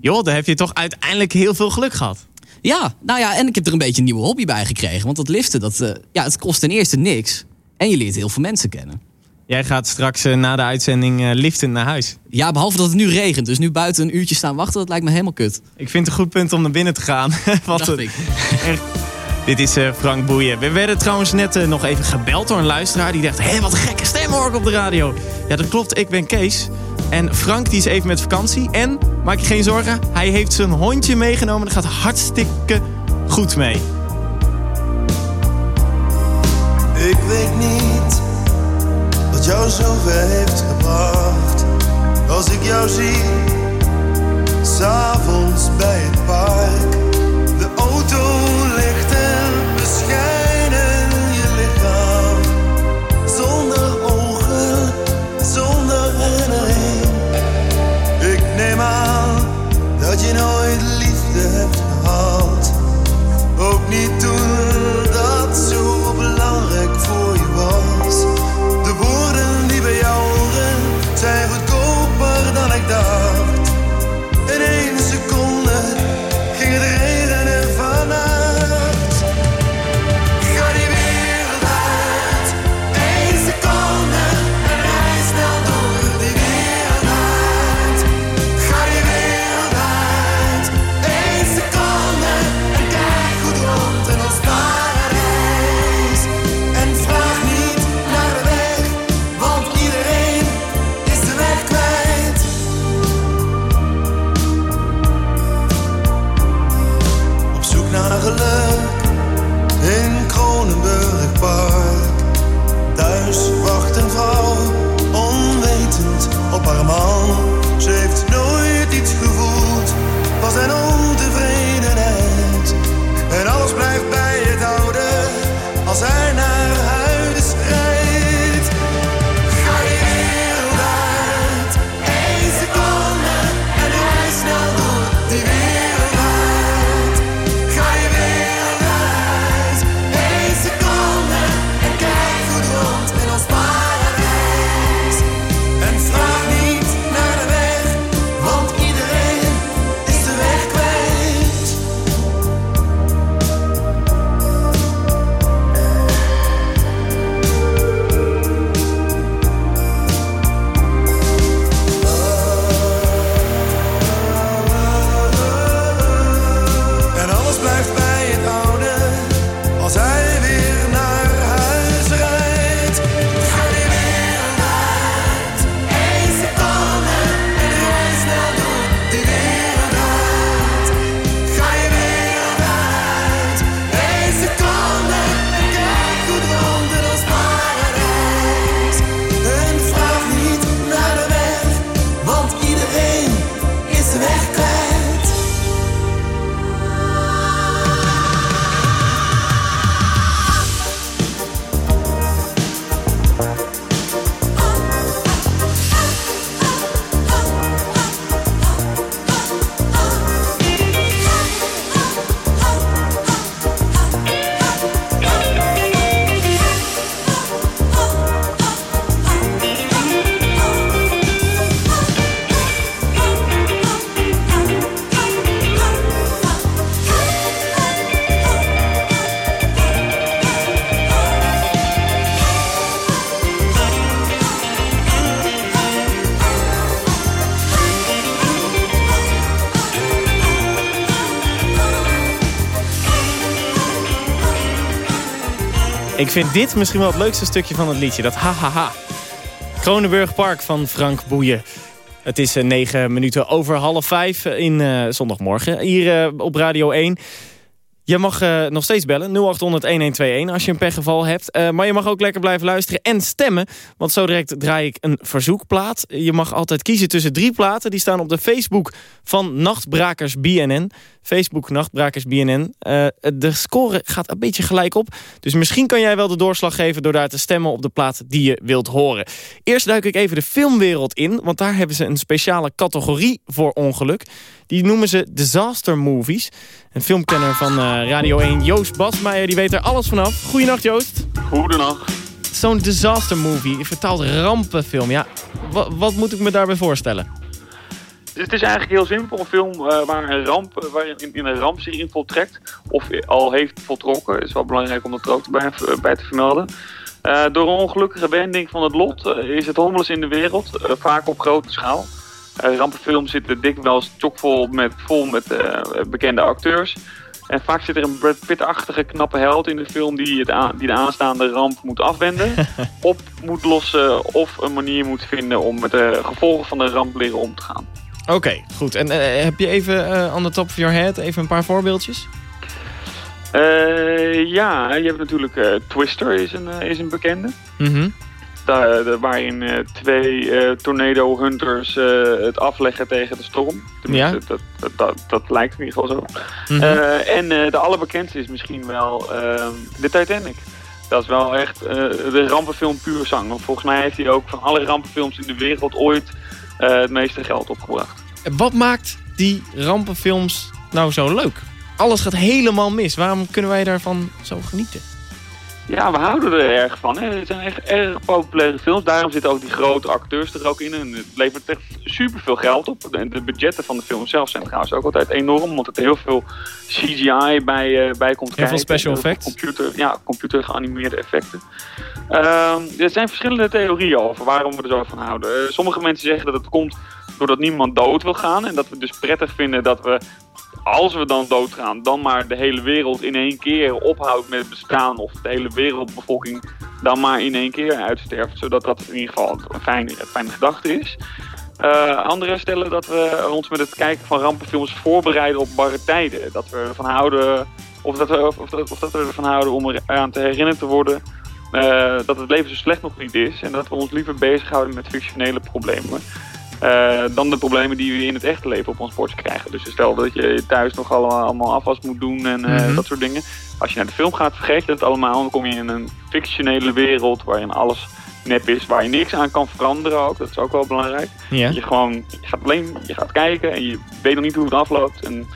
Joh, daar heb je toch uiteindelijk heel veel geluk gehad. Ja, nou ja, en ik heb er een beetje een nieuwe hobby bij gekregen. Want dat liften, dat, ja, het kost ten eerste niks. En je leert heel veel mensen kennen. Jij gaat straks eh, na de uitzending eh, liften naar huis. Ja, behalve dat het nu regent. Dus nu buiten een uurtje staan wachten, dat lijkt me helemaal kut. Ik vind het een goed punt om naar binnen te gaan. Wat Dacht een- ik. echt- Dit is eh, Frank Boeien. We werden trouwens net nog even gebeld door een luisteraar. Die dacht, hé, wat een gekke stem hoor ik op de radio. Ja, dat klopt. Ik ben Kees. En Frank die is even met vakantie. En, maak je geen zorgen, hij heeft zijn hondje meegenomen. Dat gaat hartstikke goed mee. Ik weet niet wat jou zover heeft gebracht. Als ik jou zie, s'avonds bij het park. De auto Ik vind dit misschien wel het leukste stukje van het liedje. Dat ha ha ha. Kronenburg Park van Frank Boeien. Het is eh, negen minuten over half vijf in eh, zondagmorgen. Hier eh, op Radio 1. Je mag eh, nog steeds bellen, 0800-1121 als je een pechgeval hebt. Eh, maar je mag ook lekker blijven luisteren en stemmen. Want zo direct draai ik een verzoekplaat. Je mag altijd kiezen tussen drie platen. Die staan op de Facebook van Nachtbrakers BNN. Facebook Nachtbrakers BNN. Eh, de score gaat een beetje gelijk op. Dus misschien kan jij wel de doorslag geven... door daar te stemmen op de plaat die je wilt horen. Eerst duik ik even de filmwereld in. Want daar hebben ze een speciale categorie voor ongeluk. Die noemen ze disaster movies. Een filmkenner van eh, Radio 1, Joost Basmeijer, die weet er alles vanaf. Goedenacht Joost. Goedenacht. Zo'n disaster movie, vertaald rampenfilm. Ja, wa- wat moet ik me daarbij voorstellen? Het is eigenlijk heel simpel. Een film eh, waar een ramp, eh, waar in, in een ramp zich in voltrekt. Of al heeft voltrokken. Het is wel belangrijk om dat er ook bij, bij te vermelden. Door een ongelukkige wending van het lot is het hommeles in de wereld. vaak op grote schaal. Eh, rampenfilms zitten dikwijls chockvol met, vol met eh, bekende acteurs. En vaak zit er een Brad Pitt-achtige knappe held in de film die, het aan- die de aanstaande ramp moet afwenden. op moet lossen of een manier moet vinden om met de gevolgen van de ramp leren om te gaan. Oké, goed. En eh, heb je even eh on the top of your head even een paar voorbeeldjes? Ja, je hebt natuurlijk Twister is een, is een bekende. Mhm. Daar, de- waarin eh, twee eh, tornado hunters eh, het afleggen tegen de storm. Tenminste, dat, dat, dat, dat lijkt in ieder geval zo. Mhm. Eh, en eh, de allerbekendste is misschien wel ehm, de Titanic. Dat is wel echt eh, de rampenfilm puur zang. Want volgens mij heeft hij ook van alle rampenfilms in de wereld ooit eh, het meeste geld opgebracht. En Wat maakt die rampenfilms nou zo leuk? Alles gaat helemaal mis. Waarom kunnen wij daarvan zo genieten? Ja, we houden er erg van. Hè. Het zijn echt erg populaire films. Daarom zitten ook die grote acteurs er ook in. En het levert echt superveel geld op. En de budgetten van de film zelf zijn trouwens ook altijd enorm. Omdat er heel veel CGI bij, eh, bij komt Heel veel kijken. special Heel veel effects. Computer, ja, computer geanimeerde effecten. Ehm, er zijn verschillende theorieën over waarom we er zo van houden. Eh, sommige mensen zeggen dat het komt doordat niemand dood wil gaan. En dat we dus prettig vinden dat we als we dan doodgaan, dan maar de hele wereld in één keer ophoudt met bestaan. Of de hele wereldbevolking dan maar in één keer uitsterft. Zodat dat in ieder geval een fijne, fijne gedachte is. Eh, anderen stellen dat we ons met het kijken van rampenfilms voorbereiden op barre tijden. Dat we ervan houden, of dat we, of dat we ervan houden om eraan te herinneren te worden eh, dat het leven zo slecht nog niet is. En dat we ons liever bezighouden met fictionele problemen. Eh, dan de problemen die we in het echte leven op ons bord krijgen. Dus stel dat je thuis nog allemaal, allemaal afwas moet doen en eh, Mhm. dat soort dingen. Als je naar de film gaat, vergeet je het allemaal. Dan kom je in een fictionele wereld waarin alles nep is. Waar je niks aan kan veranderen ook. Dat is ook wel belangrijk. Je, gewoon, je gaat alleen je gaat kijken en je weet nog niet hoe het afloopt. En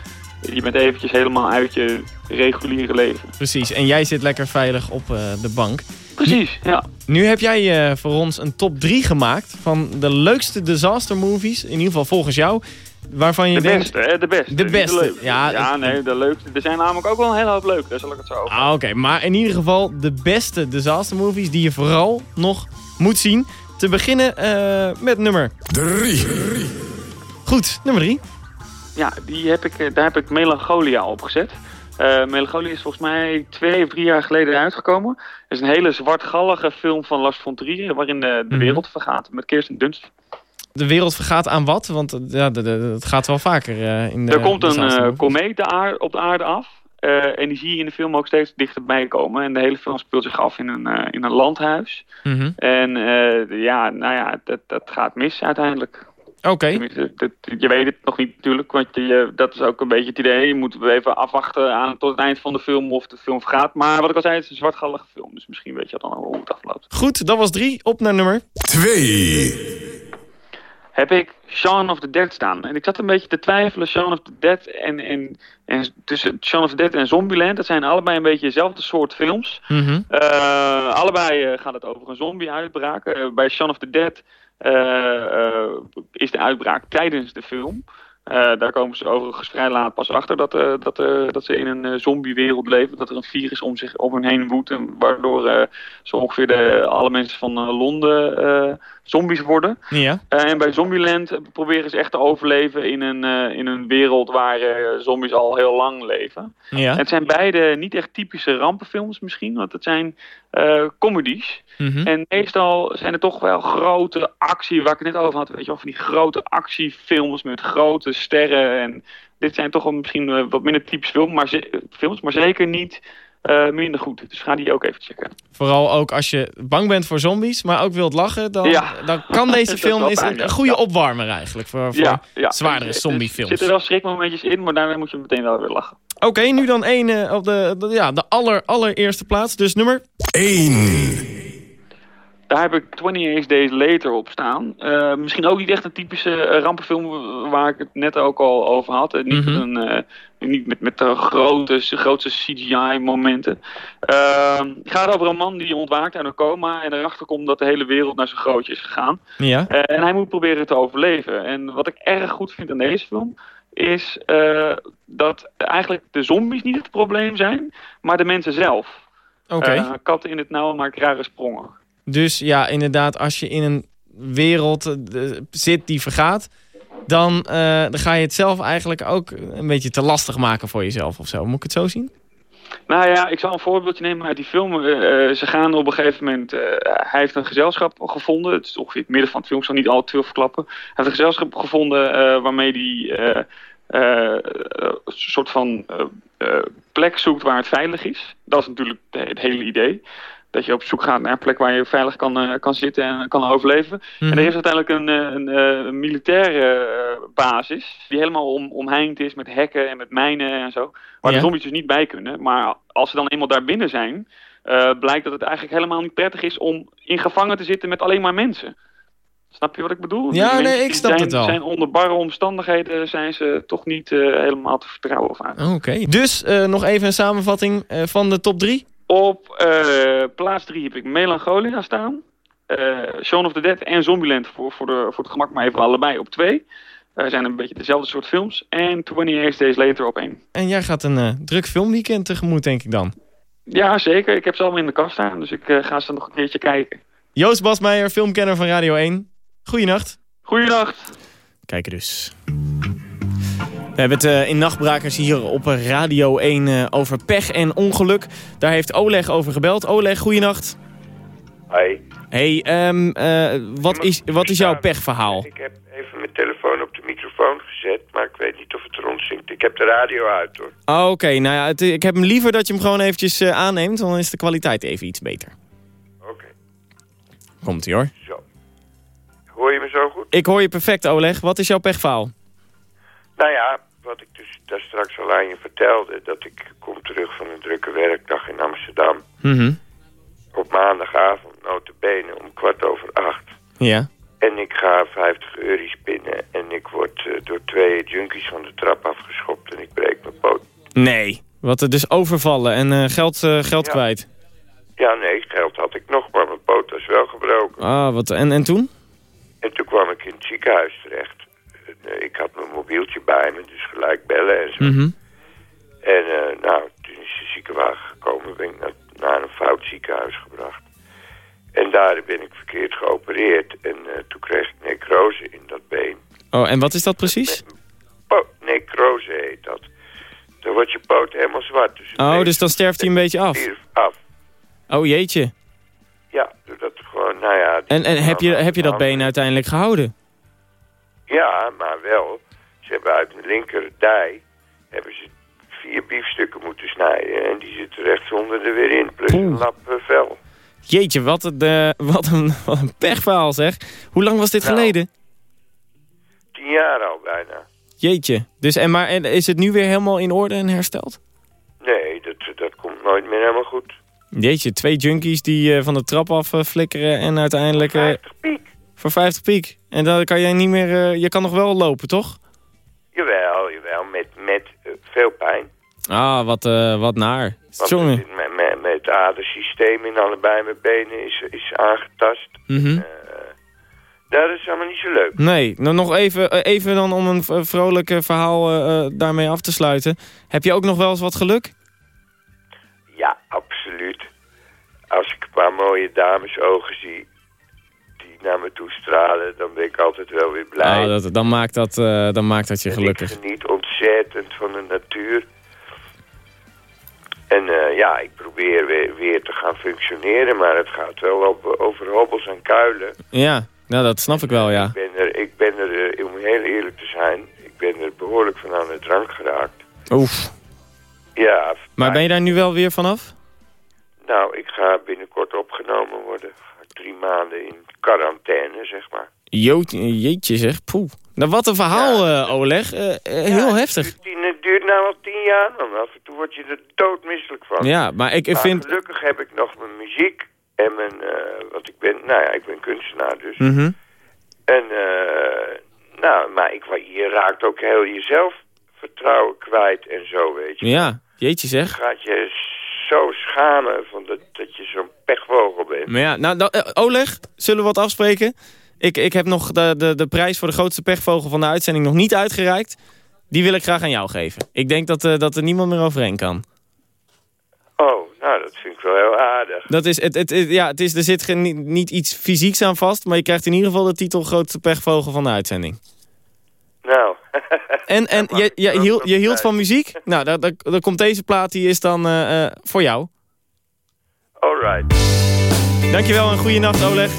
je bent eventjes helemaal uit je reguliere leven. Precies, en jij zit lekker veilig op eh, de bank. Precies, ja. Nu heb jij eh, voor ons een top 3 gemaakt van de leukste disaster movies, in ieder geval volgens jou, waarvan je De denkt... beste, hè? De beste. De beste, ja. Ja, nee, de leukste. Er zijn namelijk ook wel een hele hoop leuke, daar zal ik het zo over. Ah, oké, maar in ieder geval de beste disaster movies die je vooral nog moet zien. Te beginnen eh, met nummer 3. Goed, nummer 3. Ja, die heb ik, eh, daar heb ik Melancholia op gezet. Eh, Melancholia is volgens mij twee of drie jaar geleden uitgekomen. Het is een hele zwartgallige film van Lars von Trier, waarin de, de Mhm. wereld vergaat met Kirsten Dunst. De wereld vergaat aan wat? Want eh, ja, het gaat wel vaker eh, in de er komt een movies. komeet op de aarde af. en die zie je in de film ook steeds dichterbij komen. En de hele film speelt zich af in een, in een landhuis. Mhm. En ja, nou ja, dat, dat gaat mis uiteindelijk. Oké. Je weet het nog niet natuurlijk, want je, dat is ook een beetje het idee. Je moet even afwachten aan, tot het eind van de film of de film vergaat. Maar wat ik al zei, het is een zwartgallige film. Dus misschien weet je dan al hoe het afloopt. Goed, dat was 3. Op naar nummer 2. Heb ik Shaun of the Dead staan. En ik zat een beetje te twijfelen, Shaun of the Dead en, en, en tussen Shaun of the Dead en Zombieland. Dat zijn allebei een beetje dezelfde soort films. Eh, allebei eh, gaat het over een zombie-uitbraak. Eh, bij Shaun of the Dead is de uitbraak tijdens de film. Eh, daar komen ze overigens vrij laat pas achter dat, eh, dat, eh, dat ze in een zombiewereld leven. Dat er een virus om, zich, om hen heen woedt. Waardoor zo ongeveer de, alle mensen van Londen zombies worden. Ja. En bij Zombieland proberen ze echt te overleven in een, in een wereld waar zombies al heel lang leven. Ja. Het zijn beide niet echt typische rampenfilms misschien. Want het zijn eh, comedies. Mhm. En meestal zijn er toch wel grote actie, waar ik het net over had, weet je wel, van die grote actiefilms met grote sterren. En dit zijn toch wel misschien eh, wat minder typisch film, maar films, maar zeker niet eh, minder goed. Dus ga die ook even checken. Vooral ook als je bang bent voor zombies, maar ook wilt lachen, dan, Ja. dan kan deze is film is een, ja. goede opwarmer eigenlijk voor, voor zwaardere Er zombiefilms. zitten wel schrikmomentjes in, maar daarna moet je meteen wel weer lachen. Oké, nu dan één eh, op de, de- ja, de aller, allereerste plaats. Dus nummer 1. Daar heb ik 28 Days Later op staan. Eh, misschien ook niet echt een typische eh, rampenfilm waar ik het net ook al over had. Eh, niet Mhm. met, een, niet met, met de grote, grootste CGI-momenten. het gaat over een man die ontwaakt uit een coma en erachter komt dat de hele wereld naar zijn grootje is gegaan. Ja. En hij moet proberen te overleven. En wat ik erg goed vind aan deze film is dat eigenlijk de zombies niet het probleem zijn, maar de mensen zelf. Oké. Katten in het nauw maken rare sprongen. Dus ja, inderdaad, als je in een wereld eh, zit die vergaat... Dan, eh, dan ga je het zelf eigenlijk ook een beetje te lastig maken voor jezelf of zo. Moet ik het zo zien? Nou ja, ik zal een voorbeeldje nemen uit die film. Eh, ze gaan op een gegeven moment... hij heeft een gezelschap gevonden. Het is ongeveer het midden van het film. Ik zal niet al te veel verklappen. Hij heeft een gezelschap gevonden waarmee hij... een soort van plek zoekt waar het veilig is. Dat is natuurlijk het hele idee. Dat je op zoek gaat naar een plek waar je veilig kan, eh, kan zitten en kan overleven. Mhm. En er is uiteindelijk een, eh, een, eh, een militaire basis. Die helemaal om, omheind is met hekken en met mijnen en zo. Waar Ja. de zombies dus niet bij kunnen. Maar als ze dan eenmaal daar binnen zijn... blijkt dat het eigenlijk helemaal niet prettig is om in gevangen te zitten met alleen maar mensen. Snap je wat ik bedoel? Ja, nee, ik snap zijn, het wel. zijn onder barre omstandigheden zijn ze toch niet helemaal te vertrouwen of aan. Oké. Dus nog even een samenvatting van de top 3. Op eh, plaats 3 heb ik Melancholia staan. eh Shaun of the Dead en Zombieland voor, voor, de, voor het gemak maar even allebei op 2. Er zijn een beetje dezelfde soort films. En 28 Days Later op 1. En jij gaat een eh, druk filmweekend tegemoet, denk ik dan. Ja, zeker. Ik heb ze allemaal in de kast staan. Dus ik eh, ga ze nog een keertje kijken. Joost Basmeijer, filmkenner van Radio 1. Goeienacht. Goeienacht. Kijk dus. We hebben het eh, in Nachtbrakers hier op Radio 1 eh, over pech en ongeluk. Daar heeft Oleg over gebeld. Oleg, goeienacht. Hoi. hey, ehm, eh, wat, is, wat is jouw pechverhaal? Ik heb even mijn telefoon op de microfoon gezet, maar ik weet niet of het rondzinkt. Ik heb de radio uit hoor. Oh, Oké, nou ja, het- ik heb hem liever dat je hem gewoon eventjes eh, aanneemt. Dan is de kwaliteit even iets beter. Oké. Komt-ie hoor. Hoor je me zo goed? Ik hoor je perfect, Oleg. Wat is jouw pechverhaal? Nou ja, wat ik dus daar straks al aan je vertelde, dat ik kom terug van een drukke werkdag in Amsterdam. Mhm. Op maandagavond, notabene, om kwart over acht. Ja. En ik ga 50 euro's pinnen en ik word eh, door twee junkies van de trap afgeschopt en ik breek mijn poot. Nee. Wat er dus overvallen en eh, geld, eh, geld Ja. kwijt. Ja, nee, geld had ik nog, maar mijn poot was wel gebroken. Ah, wat, en, en toen? En toen kwam ik in het ziekenhuis terecht. Eh, ik had mijn mobieltje bij me, dus gelijk bellen en zo. Mhm. En eh, nou, toen is de ziekenwagen gekomen, ben ik naar, naar een fout ziekenhuis gebracht. En daar ben ik verkeerd geopereerd. En eh, toen kreeg ik necrose in dat been. Oh, en wat is dat precies? Po necrose heet dat. Dan wordt je poot helemaal zwart. Dus Oh, dus dan sterft hij een beetje af. af. Oh, jeetje. Ja, doordat gewoon, nou ja... En, en heb, je, heb je dat been uiteindelijk gehouden? Ja, maar wel. Ze hebben uit mijn linkerdij hebben ze vier biefstukken moeten snijden. En die zitten rechtsonder er weer in. Plus een lap vel. Jeetje, wat een, eh, wat een, wat een pechverhaal zeg. Hoe lang was dit Nou. geleden? Tien jaar al bijna. Jeetje. Dus, en, maar en is het nu weer helemaal in orde en hersteld? Nee, dat, dat komt nooit meer helemaal goed. Jeetje, twee junkies die eh, van de trap af eh, flikkeren en uiteindelijk... 50 piek. Voor 50 piek. En dan kan jij niet meer... eh, je kan nog wel lopen, toch? Jawel, jawel, met, met eh, veel pijn. Ah, wat, eh, wat naar. Jongen. met, met, met het adersysteem in allebei mijn benen is, is aangetast. Mhm. Dat is allemaal niet zo leuk. Nee, nou nog even, even dan om een vrolijk verhaal daarmee af te sluiten. Heb je ook nog wel eens wat geluk? Ja, absoluut. Als ik een paar mooie damesogen zie naar me toe stralen, dan ben ik altijd wel weer blij. Ah, dat, dan, maakt dat, eh, dan maakt dat je En gelukkig. Ik geniet ontzettend van de natuur. En eh, ja, ik probeer weer, weer te gaan functioneren, maar het gaat wel op, over hobbels en kuilen. Ja, nou dat snap ik wel, ja. Ik ben er, ik ben er eh, om heel eerlijk te zijn, ik ben er behoorlijk van aan de drank geraakt. Oef. Ja, Maar ben je daar nu wel weer vanaf? nou, ik ga binnenkort opgenomen worden. Drie maanden in quarantaine, zeg maar. Jood, jeetje zeg, poeh. Nou, wat een verhaal, eh, Oleg. Eh, eh, heel heftig. Het duurt nou al tien jaar, dan af en toe word je er doodmisselijk van. Ja, maar ik Maar vind... gelukkig heb ik nog mijn muziek en mijn, eh want ik ben, nou ja, ik ben kunstenaar dus. Mhm. En, eh nou, maar ik, je raakt ook heel jezelf vertrouwen kwijt en zo, weet je. Ja, jeetje zeg. Gaat je zo schamen van dat, dat je zo'n pechvogel bent. Maar ja, nou, nou, eh, Oleg, zullen we wat afspreken? Ik, ik heb nog de, de, de prijs voor de grootste pechvogel van de uitzending nog niet uitgereikt. Die wil ik graag aan jou geven. Ik denk dat, eh, dat er niemand meer overheen kan. Oh, nou, dat vind ik wel heel aardig. Dat is, het, het, het- ja, het is, er zit geen, niet iets fysieks aan vast, maar je krijgt in ieder geval de titel grootste pechvogel van de uitzending. Nou. En, en je, je, hield, je hield van muziek? Nou, dan, dan, dan komt deze plaat, die is dan eh, eh, voor jou. Alright. Dankjewel en goede nacht, Oleg.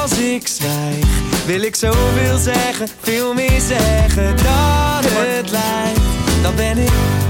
Als ik zwijg, wil ik zoveel zeggen, veel meer zeggen dan het lijkt. Dan ben ik.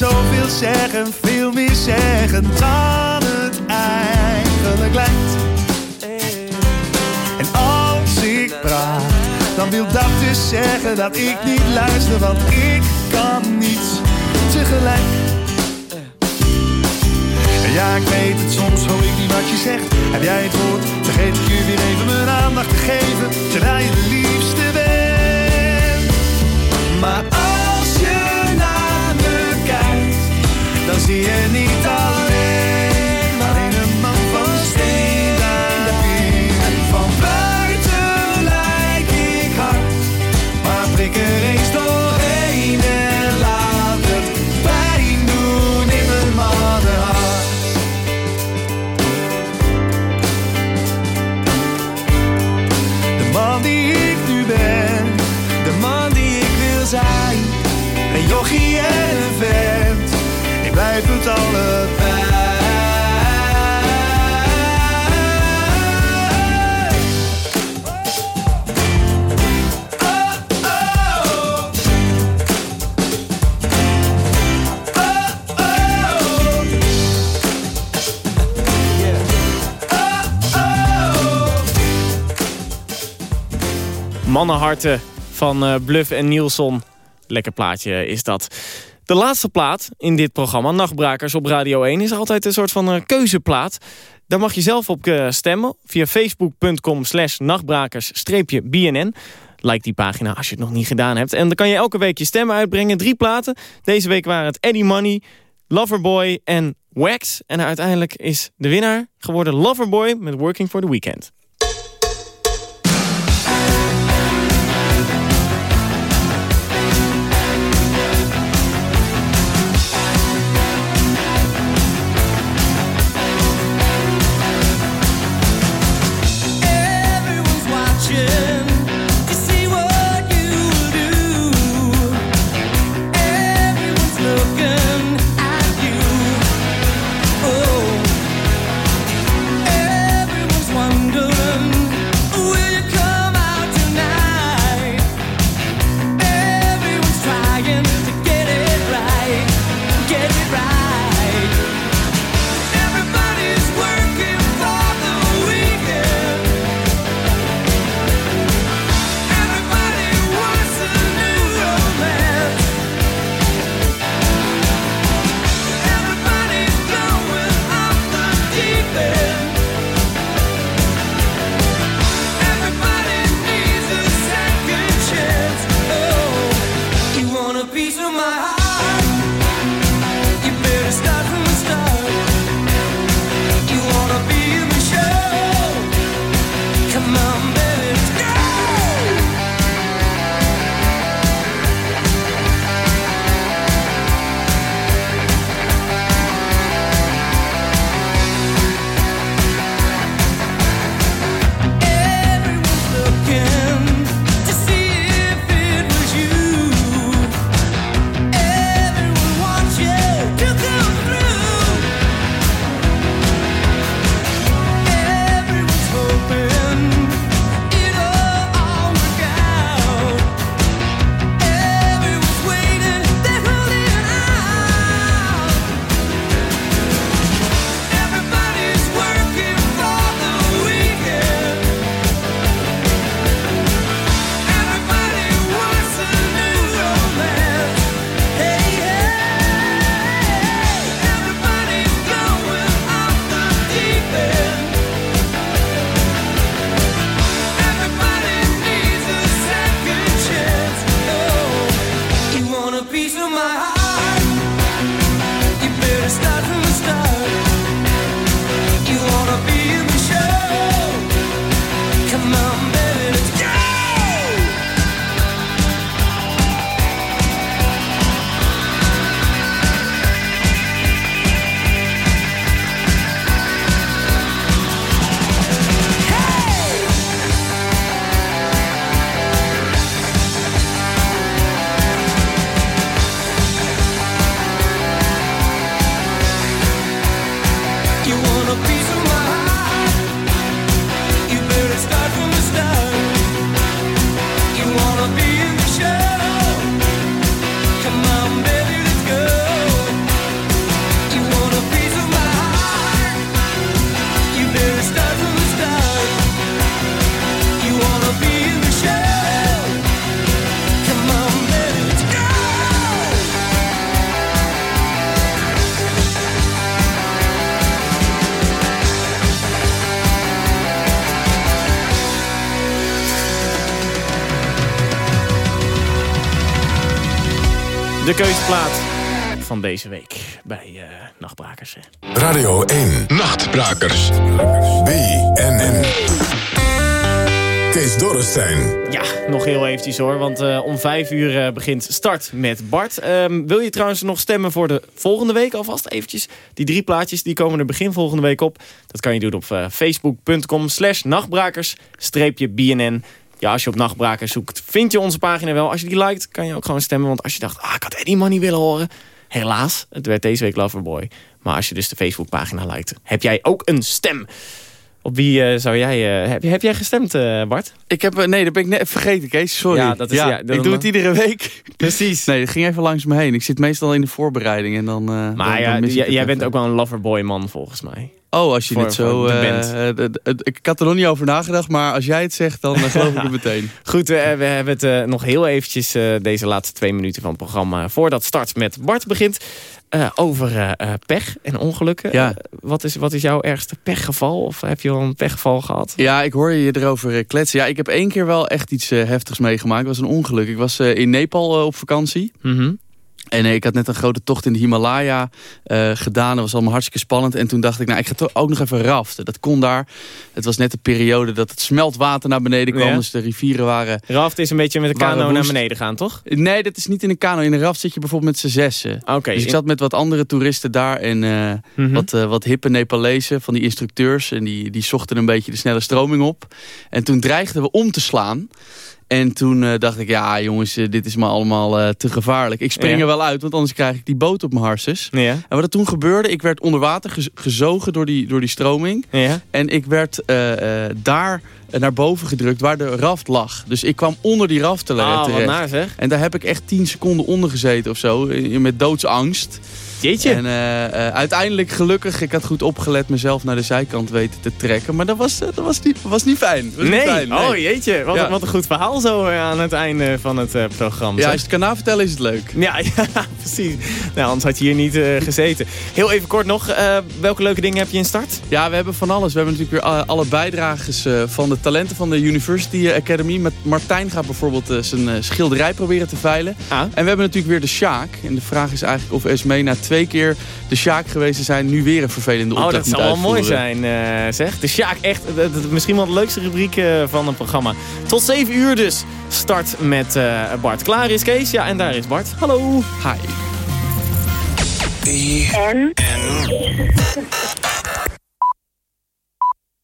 zoveel zeggen, veel meer zeggen dan het eigenlijk lijkt. En als ik praat, dan wil dat dus zeggen dat ik niet luister, want ik kan niet tegelijk. Ja, ik weet het, soms hoor ik niet wat je zegt. Heb jij het woord, vergeet ik je weer even mijn aandacht te geven, terwijl je de liefste bent. Maar dan zie je niet alleen, maar alleen een man van steen. En van buiten lijk ik hard, maar prik Mannenharten van eh, Bluff en Nielsen. Lekker plaatje is dat. De laatste plaat in dit programma, Nachtbrakers op Radio 1... is altijd een soort van eh, keuzeplaat. Daar mag je zelf op eh, stemmen via facebook.com slash nachtbrakers-bnn. Like die pagina als je het nog niet gedaan hebt. En dan kan je elke week je stemmen uitbrengen. Drie platen. Deze week waren het Eddie Money, Loverboy en Wax. En uiteindelijk is de winnaar geworden Loverboy met Working for the Weekend. Keuzeplaat van deze week bij uh, Nachtbrakers. Radio 1, Nachtbrakers. BNN. Kees Dorrestein. Ja, nog heel eventjes hoor, want uh, om vijf uur uh, begint start met Bart. Um, wil je trouwens nog stemmen voor de volgende week alvast eventjes? Die drie plaatjes die komen er begin volgende week op. Dat kan je doen op facebook.com slash nachtbrakers-bnn. Ja, als je op Nachtbrakers zoekt, vind je onze pagina wel. Als je die liked, kan je ook gewoon stemmen. Want als je dacht, ah, ik had Eddie Money willen horen. Helaas, het werd deze week Loverboy. Maar als je dus de Facebookpagina liked, heb jij ook een stem. Op wie uh, zou jij... Uh, heb, heb jij gestemd, uh, Bart? Ik heb... Nee, dat ben ik net vergeten, Kees. Sorry. Ja, dat is, ja, ja ik doe het iedere week. Precies. Nee, dat ging even langs me heen. Ik zit meestal in de voorbereiding en dan... maar dan, ja, dan jij bent ook wel een Loverboy man, volgens mij. Oh, als je voor, het zo... bent. ik had er nog niet over nagedacht, maar als jij het zegt, dan geloof ik het meteen. Goed, we hebben het nog heel eventjes deze laatste twee minuten van het programma... voordat start met Bart begint... Uh, over uh, pech en ongelukken. Ja. Uh, wat, is, wat is jouw ergste pechgeval? Of heb je al een pechgeval gehad? Ja, ik hoor je erover kletsen. Ja, ik heb één keer wel echt iets heftigs meegemaakt. Het was een ongeluk. Ik was in Nepal op vakantie. Mm -hmm. En ik had net een grote tocht in de Himalaya uh, gedaan. Dat was allemaal hartstikke spannend. En toen dacht ik, nou, ik ga toch ook nog even raften. Dat kon daar. Het was net de periode dat het smeltwater naar beneden kwam. Ja. Dus de rivieren waren... Raft is een beetje met de kano naar beneden gaan, toch? Nee, dat is niet in een kano. In een raft zit je bijvoorbeeld met z'n zessen. Oké. Okay. Dus ik zat met wat andere toeristen daar. En uh, Mhm. mm -hmm. wat, uh, wat hippe Nepalezen van die instructeurs. En die, die zochten een beetje de snelle stroming op. En toen dreigden we om te slaan. En toen uh, dacht ik, ja jongens, uh, dit is me allemaal uh, te gevaarlijk. Ik spring Ja. er wel uit, want anders krijg ik die boot op mijn harses. Ja. En wat er toen gebeurde, ik werd onder water gez- gezogen door die, door die stroming. Ja. En ik werd eh, eh, daar eh, naar boven gedrukt waar de raft lag. Dus ik kwam onder die raft te Ah, wat terecht. naar, zeg. En daar heb ik echt 10 seconden onder gezeten of zo, eh, met doodsangst. Jeetje. En eh, eh, uiteindelijk gelukkig, ik had goed opgelet, mezelf naar de zijkant weten te trekken. Maar dat was, eh, dat was, niet, was niet fijn. Was Nee. niet fijn, oh jeetje, wat, Ja. wat een goed verhaal zo aan het einde van het programma. Ja, als je het kan navertellen is het leuk. Ja, ja, precies. Nou, anders had je hier niet gezeten. Heel even kort nog, welke leuke dingen heb je in start? Ja, we hebben van alles. We hebben natuurlijk weer alle- bijdragers van de talenten van de University Academy. Met Martijn gaat bijvoorbeeld zijn schilderij proberen te veilen. Ah. En we hebben natuurlijk weer de Sjaak. En de vraag is eigenlijk of Esmee na twee keer de Sjaak geweest te zijn... nu weer een vervelende Oh, opdracht dat moet zou wel mooi zijn, eh, zeg. De Sjaak, echt eh, dat- dat- misschien wel de leukste rubriek eh, van het programma. Tot 7 uur dus. Start met eh, Bart. Klaar is Kees? Ja, en daar is Bart. Hallo. Hi.